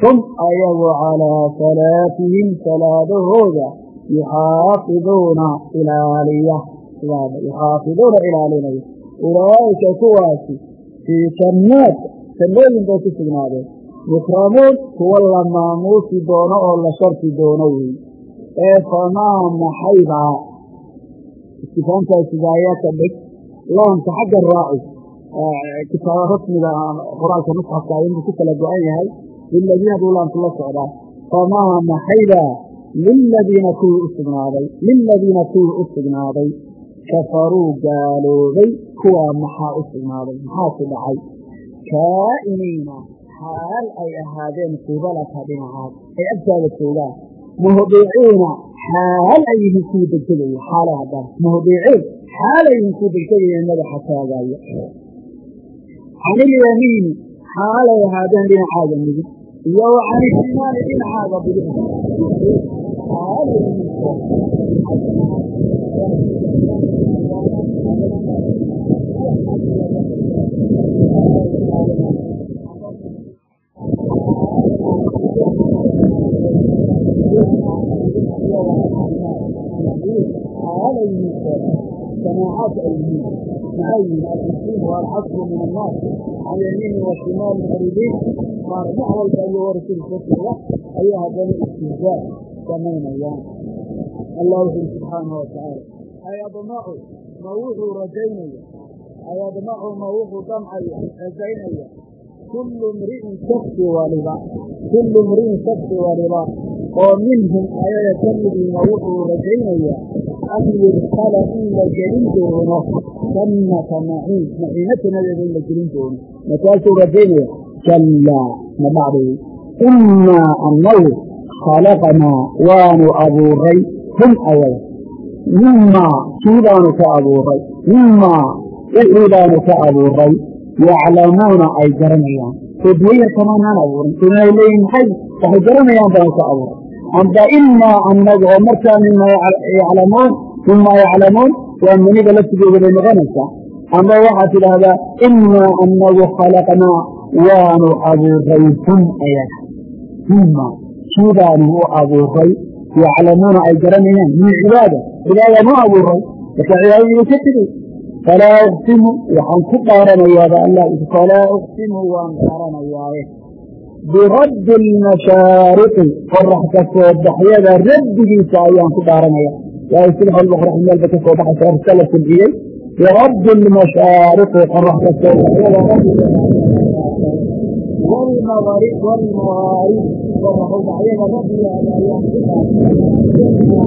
hum ayagu calaa salaatihim salaadahooda yuxaafiduuna ilaaliya yuxaafiduuna ilaalinaya ulaa'ika kuwaasi fii jannaat jannooyin bay ku sugnaadeen yukramuun kuwa la maamuusi doono oo la sharfi doono wey ee famaa maxaybaa istifaamtaa sidaayaka dhig laamka xagga raaci kitaaba rasmiga qoraalka musxafka inuu ku kala go-an yahay liladiina buu laamku la socdaa famaa maxaybaa liladiina kuwii u sugnaaday liladiina kuwii u sugnaaday kafaruu gaaloobay kuwaa maxaa u sugnaaday maxaa ku dhacay kaa'iniina xaal ay ahaadeen qibalaka dhinacaad ay agtaada joogaan muhdiiciina xaal ay yihiin kuwii degtegaya xaala haddaan muhdiiciin xaal ay yihiin kuwii madaxa taagaya canilyamiini xaalay ahaadeen dhinacaaga midig iyo wa canilishimaali dhinacaaga bidix aaaa maxay yihiin alxisiin waalcasbu min annaas can yamiini wa shimaali maridiin maar wax walba iyo warsulkasiga ayaa haddana istihzaa samaynayaan allah wuxuu subxaanahu watacaala ayadmacu ma wuxuu rajaynaya ayadmacu ma wuxuu damcaya rajaynaya kullu mri'in shaksi waliba kullu mri'in shaksi waliba oo minhum ayaga ka midiina wuxuu rajaynayaa an yudkala in la gelin doono jannata naciim naciimo jannadeeda in la gelin doono markaasuu rajaynaya kallaa ma dhacday innaa annagu khalaqnaa waanu abuuray hum ayaga mimaa kii baanu ka abuuray mimaa wixii baanu ka abuuray yaclamuuna ay garanayaan soodiyaya kamaanaan abuurin inay leeyihiin maxay waxay garanayaan baanu ka abuuray amba imaa annaga oo markaa mima yaclamuun mimaa yaclamuun waa maniga laftigeeda bay noqonaysaa. Amba waxaad tidhaahdaa inaa annagu khalaqnaa waanu abuuray hum ayaga huma kii u abuuray. Yaclamuuna ay garanayaan min cibaada cibaadanu abuuray. Marka cibaadadiiba ka tegey. Falaa uqsimu waxaan ku dhaaranayaaba allah falaa uqsimu waan dhaaranayaaye biraddi almashaariqi qorax ka soo baxyada raddigiisa ayaan ku dhaaranaya waayo subxa albaqrax meelba ka soo baxaysa horkala kulciyey biraddi almashaariqi qorax ka soo baxyada walmagari walmagaari qoraxu baxyada rabbiga ayaan ku dhaaranaya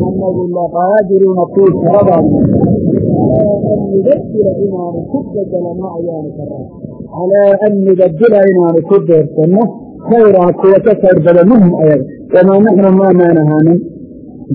annagu laqaadiruuna kuwi karadaana calaa an nubadila inaanu ku bedelo ma ayaanu karaa calaa an nubadila inaanu ku deersanno khayraa kuwa ka khayr badan minhum ayaga wamaa naxnu maamaan ahaanin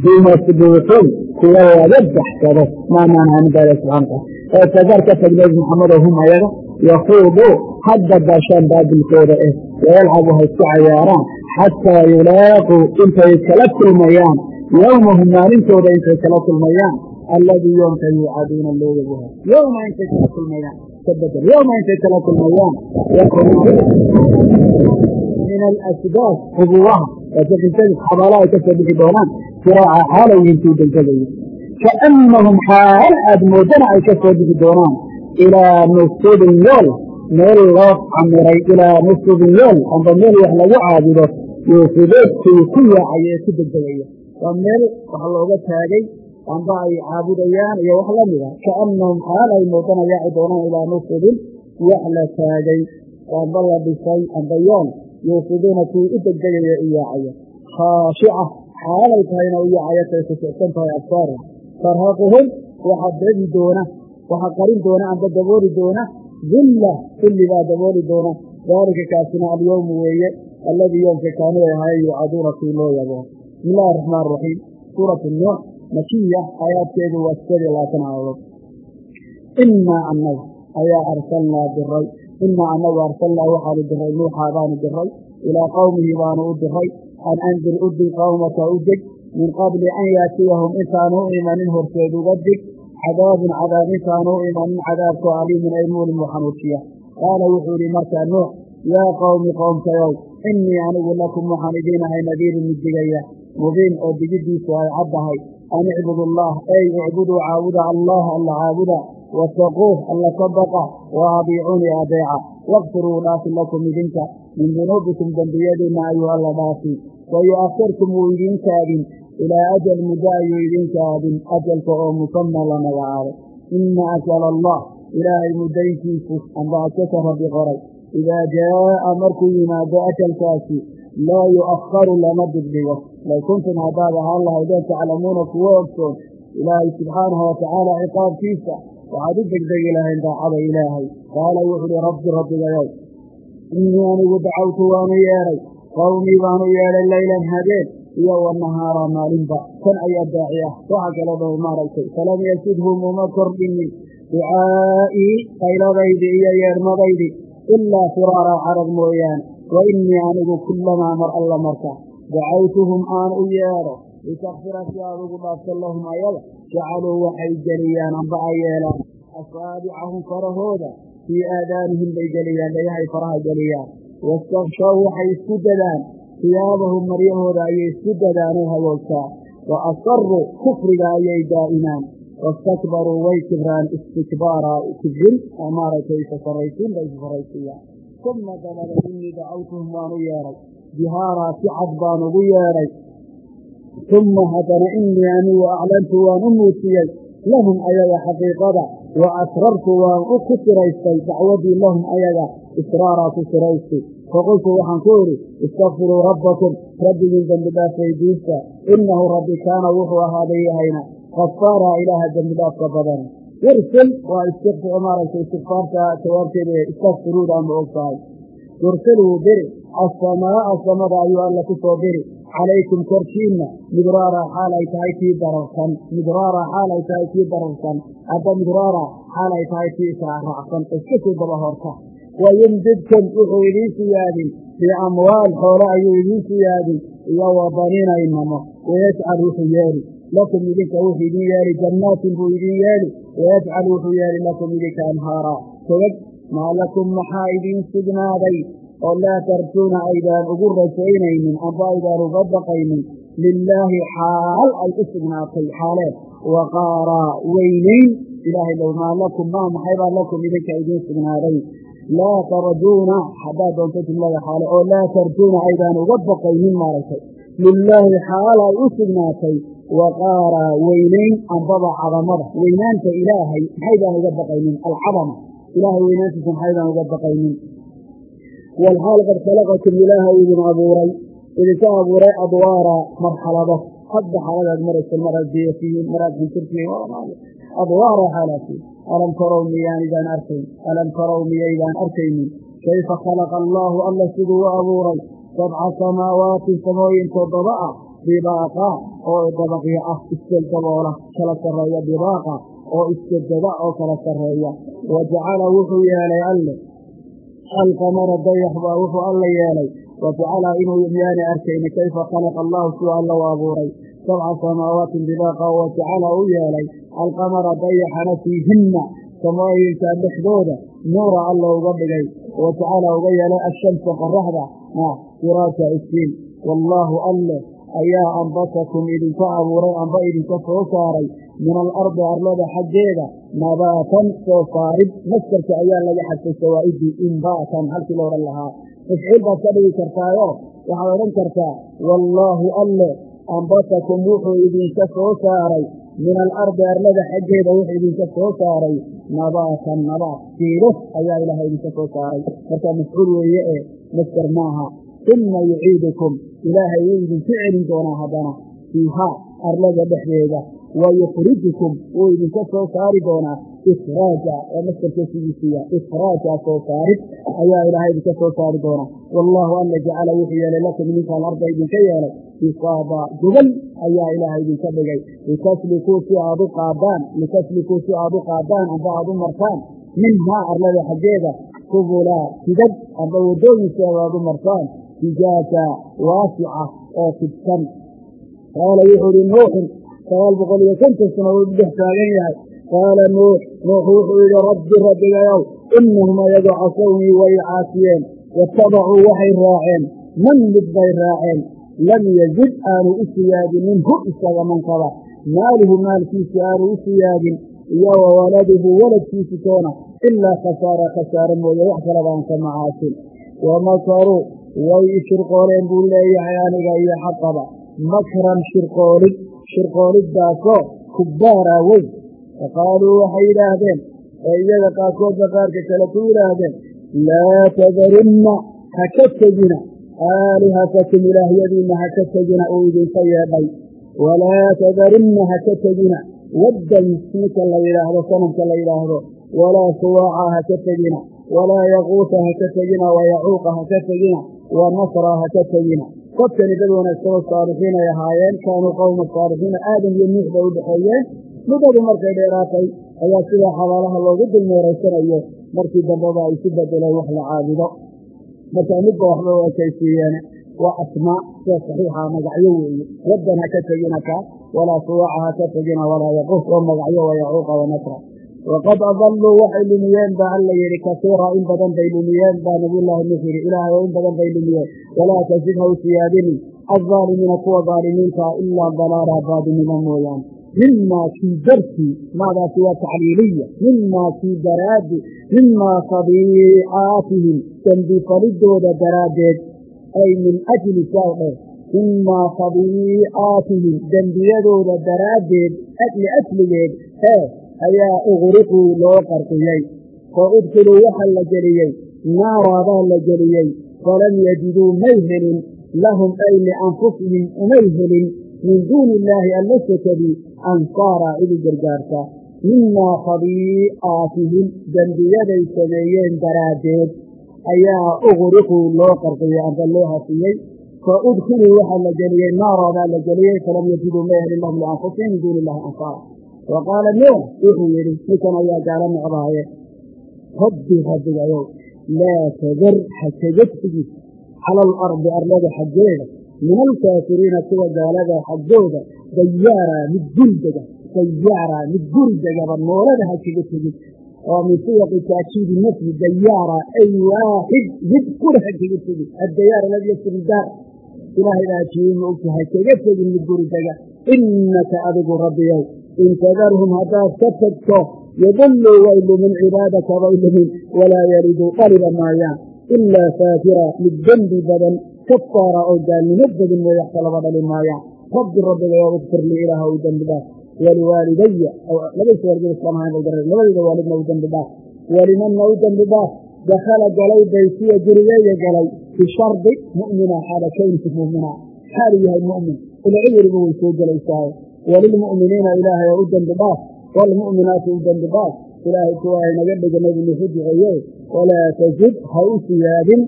bimasbuuqiin kuwa laga baxsado maamaan ahaanin ba subana taala ee sagar ka tag nebi maxamedo hum ayaga yakuudu hadda baashaan baabilkooda ah wayalcabu ha cayaaraan xataa yulaaquu intay kala kulmayaan yowmahum maalintooda intay kala kulmayaan alladii yoomka yuucaduuna looyagu ha yoma intay kala kulmayaan kabedel yoma intay kala kulmayaan min alasbaas xububaha waasakisadii xabaala ay ka soo bixi doonaan siraaca xaalow intuu dankadayo kaannahum xaal aad moodana ay ka soo bixi doonaan ilaa nusubin yool meel loo camiray ilaa nusubin yool amba meel wax lagu caabudo yuufideedkii ku yaacaya ee ku degdegaya waa meel wax looga taagay amba ay caabudayaan iyo wax la mida kaannahum xaal ay moodana yaaci doonaan ilaa nusubin wax la taagay amba la dhisay amba yool yuufiduuna kii u degdegaya u yaacaya khaashica xaalay tahayna u yaacaya tay khushuucsan tahay absaara tarhaquhum waxa degi doona waxa qarin doona amba dabooli doona dilla kulli baa dabooli doona daalika kaasina alyowmu weeye alladii yoomka kaanuu ay ahaayeen yuucaduuna kii loo yabo bismi illahi araxmaan raxiim suuratu nuux makiya aayaadkeedu waa sideed iyo labaatan aayadood innaa annaga ayaa arsalnaa diray innaa annagu arsalnaa waxaanu diray nuuxaa baanu diray ilaa qowmihi baanu u diray an anzir u dig qowmaka u deg min qabli an yaatiyahum intaanu u imanin horteed uga dig cadaabun cadaab intaanu u imanin cadaabku aliimin ay muulim u qaala wuxuu idhi markaa nuux yaa qowmi qoomkayow innii anigu lakum waxaan idiin ahay nadiirun mid mubiin oo digiddiisu ay caddahay an icbudu allah ey icbuduu caabuda allah alla caabuda wattaquuh alla ka baqa wa adiicuunii adeeca wakfiruu dhaafi lakum idinka min dunuubikum dembiyadiinna ayuu alla dhaafi wa yu'akhirkum wuu idiin taagin ilaa ajal muddo ayuu idiin taagin ajalka oo musamma la magacaabay ina ajala allah ilaahay muddayntiisu amba ajasha rabbi qoray idaa jaa'a markuu yimaado ajalkaasi laa yu'akharu lama dibdhigo low kuntum haddaad ahaan lahaydeen taclamuuna kuwo ogsoon ilaahay subxaanahu watacaala ciqaabkiisa waxaad u degdegi lahayn daacada ilaahay qaala wuxu uhi rabbi rabbigayow innii anigu dacawtu waanu yeedhay qowmii baanu yeedhay laylan habeen iyo wanahaara maalinba kan ayaa daaci ah waxa kale dhow maaragtay falam yasidhum uma kordhinin ducaa'ii qayladaydii iyo yeedhmadaydii ilaa firaaraa carab mooyaane wa innii anigu kullamaa mar alla marka dacawtuhum aan u yeedho litakfira si aad ugu dhaafto lahum ayaga jacaluu waxay geliyaan amba ay yeelaan asaabicahum farahooda fii aadaanihim bay geliyaan dhayahay faraha geliyaan wastakshaw waxay isku dadaan siyaabahum maryahooda ayay isku dadaanoo hagoogtaa wa asaruu kufriga ayay daa'imaan wastakbaruu way kibraan istikbaara kibrin oo maaragtay isa sarraysiin bay isa sarraysiiyaan uma dabadeed innii dacawtuhum waan u yeedhay jihaaraa si cad baan ugu yeedhay uma haddana innii anigu aclantu waan u muujiyey lahum ayaga xaqiiqada wa asrartu waan u ku siraystay dacwadii lahum ayaga israaraa ku siraystay faqultu waxaan ku idhi istakfiruu rabbakum rabbigiin dembi dhaaf weydiista innahu rabbi kaana wuxuu ahaaday yahayna kafaaraa ilaaha dembi dhaafka badan yursil waa maaragtay istikfaarta jawaabteeda istakfiruuda ama og yursil wuu diri assamaa'a samada ayuu alla ku soo diri calaykum korkiinna midraara xaal ay tahay kii dararsan midraara xaal ay tahay kii dararsan hadda midraara xaal ay tahay kii israacraacsan iska soo daba horta. Wayumdidkum wuxuu idiin siyaadin. Biamwaal xoole ayuu idiin siyaadin. Iyo wa baniina inamo wayajcal wuxuu yeeli. Lakum idinka wuxuu idin yeeli jannaatin buu idin yeeli. Wayajcal wuxuu yeeli lakum idinka anhaaraa togag maa lakum maxaa idiin sugnaaday oo laa tarjuuna aydaan ugu rajaynaynin amba aydaan uga baqaynin lilaahi xaal ay u sugnaatay xaalee waqaaraa weynayn ilaahay low maa lakum maa maxaybaa lakum idinka idiin sugnaaday laa tarjuuna haddaad doonto jumlada xaale oo laa tarjuuna aydaan uga baqaynin maaragtay lilaahi xaal ay u sugnaatay waqaaraa weynayn ambaba cadamada weynaanta ilaahay maxaydaan uga baqaynin alcadama ilaahay weynaantiisa maxaydaan uga baqaynin walxaal qad khalaqakum ilaahay idin abuuray idinka abuuray adwaara marxalado hadba xaaladaad maraysa maraad deefiin maraad xintirtiin adwaara xaalaati alam tarow miyaanidaan arkayn alam tarow miyaydaan arkaynin kayfa khalaqa allaahu alla siduu u abuuray sabca samaawaatin samooyin toddoba ah dibaaqa oo dabaqyo ah iskeldaboola kala sarreeya dibaaqa oo iskedada oo kala sarreeya. Wa jacala wuxuu yeelay alle alqamara dayax baa wuxuu alla yeelay wa jacala inuu miyaanay arkayni kayfa khalaqa allaahu siduu alla u abuuray. Sabca samaawaatin dibaaqa wa jacala u yeelay alqamara dayaxana fiihinna samooyinka dhexdooda nuura alla uga dhigay. Wa jacala uga yeelay ashamsa qoraxda siraaja iftiin. Wallaahu alle ayaa ambatakum idinka abuuray amba idinka soo saaray min alardi arlada xaggeeda. Nabaatan soo saarid maskarka ayaa laga xadfay sawaa'idii imbaatan halkii la odhan lahaa. Mafcuul baad ka dhigi kartaayo? Waxaad odhan kartaa wallaahu alle ambatakum wuxuu idinka soo saaray. Min alardi arlada xaggeeda wuxuu idinka soo saaray. Nabaatan nabaat geedo ayaa ilaahay idinka soo saaray. Markaa mafcuul weeye ee maskar maaha uma yuciidukum ilaahay wuu idinku celin doonaa haddana fiihaa arlada dhexdeeda wa yukhrijukum wuu idinka soo saari doonaa ifraaja oo maskarka sigiisiya ifraaja soo saarid ayaa ilaahay idinka soo saari doonaa wallaahu alla jacala wuxuu yeelay lakum idinka alarda idinka yeelay bisaaba gobol ayaa ilaahay idinka dhigay litaslikuu si aad u qaadaan litaslikuu si aad u qaadaan amba aad u martaan minhaa arlada xaggeeda subulaa sidad amba waddooyinkeeda aad u martaan fijaaja waasica oo fidsan. Qaala wuxuu ihi nuuxun sagaal boqol iyo konton sano uu dhex taagan yahay. Qaala nuux nuuxu wuxuu yidhi rabbi rabbigayow inahum ayagu casawnii way caasiyeen watabacuu waxay raaceen man mid bay raaceen lam yazid aanu u siyaadinin hu isaga mankaba maaluhu maalkiisi aanu u siyaadin iyo wa waladuhu waladkiisi toona ilaa khasaara khasaare mooye wax kalabaan ka macaasin. Wamakaruu way shirqooleen buu leeyahay aniga iyo xaqaba. Makran shirqoolid shirqooliddaasoo kubbaara weyn. Faqaaluu waxay yidhaahdeen ee iyaga qaarkoodba qaarka kale ku yidhaahdeen laa tadarunna ha ka tegina. Aalihatakum ilaahyadiinna ha ka tegina uu idinka yeedhay. Walaa tadarunna ha ka tegina. Waddan ninka la yidhaahdo sanamka la yidhaahdo walaa suwaaca ha ka tegina. Walaa yaquuta ha ka tegina wayacuuqa ha ka tegina wa nasra ha ka tegina dadkani dad wanaagsanoo saalixiin ay ahaayeen kaanuu qowma saalixiina aadam iyo nuux bay u dhexeeyeen. Muddadu markay dheeraatay ayaa sidaa xabaalaha loogu dulmeeraysanayo markii dambeba isu bedeleen wax la caabudo. Markaa midba waxba u ekaysiiyeen waa asmaa sida saxiixa magacyo weeye. Waddan ha ka tegina ka walaa suwaaca ha ka tegina walaa yaquuf. Magacyo wa yacuuqa wa nasra waqad adalluu waxay lumiyeen baa alla yidhi kasiira in badan bay lumiyeen baa nabiyullaahi nuux yidhi ilaahay oo in badan bay lumiyeen walaa tasid ha u siyaadinin aaalimiina kuwa daalimiintaa ilaa dalaalaa baadinimo mooyaane mimaa kii dartii maadaasi waa tacliiliya mimaa kii daraaddi mimaa khadiicaatihim dembi falidooda daraaddeed ay min ajli saa dheh mimaa khadiicaatihim dembiyadooda daraaddeed liasligeed ee ayaa uqriquu loo qarqiyey. Fa udkhiluu waxaa la geliyey naaraadaa la geliyey. Falam yajiduu may helin. Lahum ay lianfusihim umay helin. Min duuni illaahi alla sakadii ansaara cidi gargaarta. Mimaa khadii'aatihim dembiyaday sameeyeen daraaddeed. Ayaa uqriquu loo qarqiyey amba loo hafiyey fa udkhiluu waxaa la geliyey naaraadaa la geliyey. Falam yajiduu may helin. Lahum lianfusihim min duuni illahi ansaara wa qaala nuux wuxuu yidhi ninkan ayaa gaalo necdaaye rabbi rabbigayow laa tadar ha kaga tegid cala alardi arlada xaggeeda min alkaafiriina kuwa gaalada xaggooda dayaara mid guridega dayaara mid guridegaba noolada ha kaga tegid oo min siyaqi taakiidi nafyi dayaara ay waaxid mid qura ha kaga tegid addayaar aladi yasri daar ilaahay baa jiyey ma ogta ha kaga tegin mid guridega inaka adigu rabbiyow in tadarhum haddaad ka tagto yadalluu way lumin cibaadaka bay lumin walaa yaliduu qaliba maayaan ilaa faajira mid dembi badan kafaara oo gaalnimo badan mooye wax kalaba dhali maayaan rabbi rabbigayo ikfir lii ilaah u dembi dhaaf waliwaalidaya labadiisa waalidada islaamahayn bay garan labadooda waalidna u dembi dhaaf walimanna u dembi dhaaf dakhala galay baysiya gurigeeya galay bishardi mu'mina xaala kaynki mu'mina xaalu yahay way soo gelaysaaye walilmu'miniina ilaahay u dembi dhaaf waalmu'minaati u dembi dhaaf ilaahay kuwa aynaga dhiga nebi duceeye walaa tajid ha u siyaadin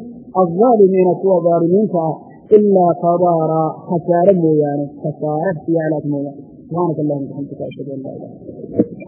aldaalimiina kuwa daalimiinta ah ilaa tabaaraa khasaare mooyaane khasaare iyo alaag mooyaane subxaanaka allahuma bixamdika ashhadu an laa ilaha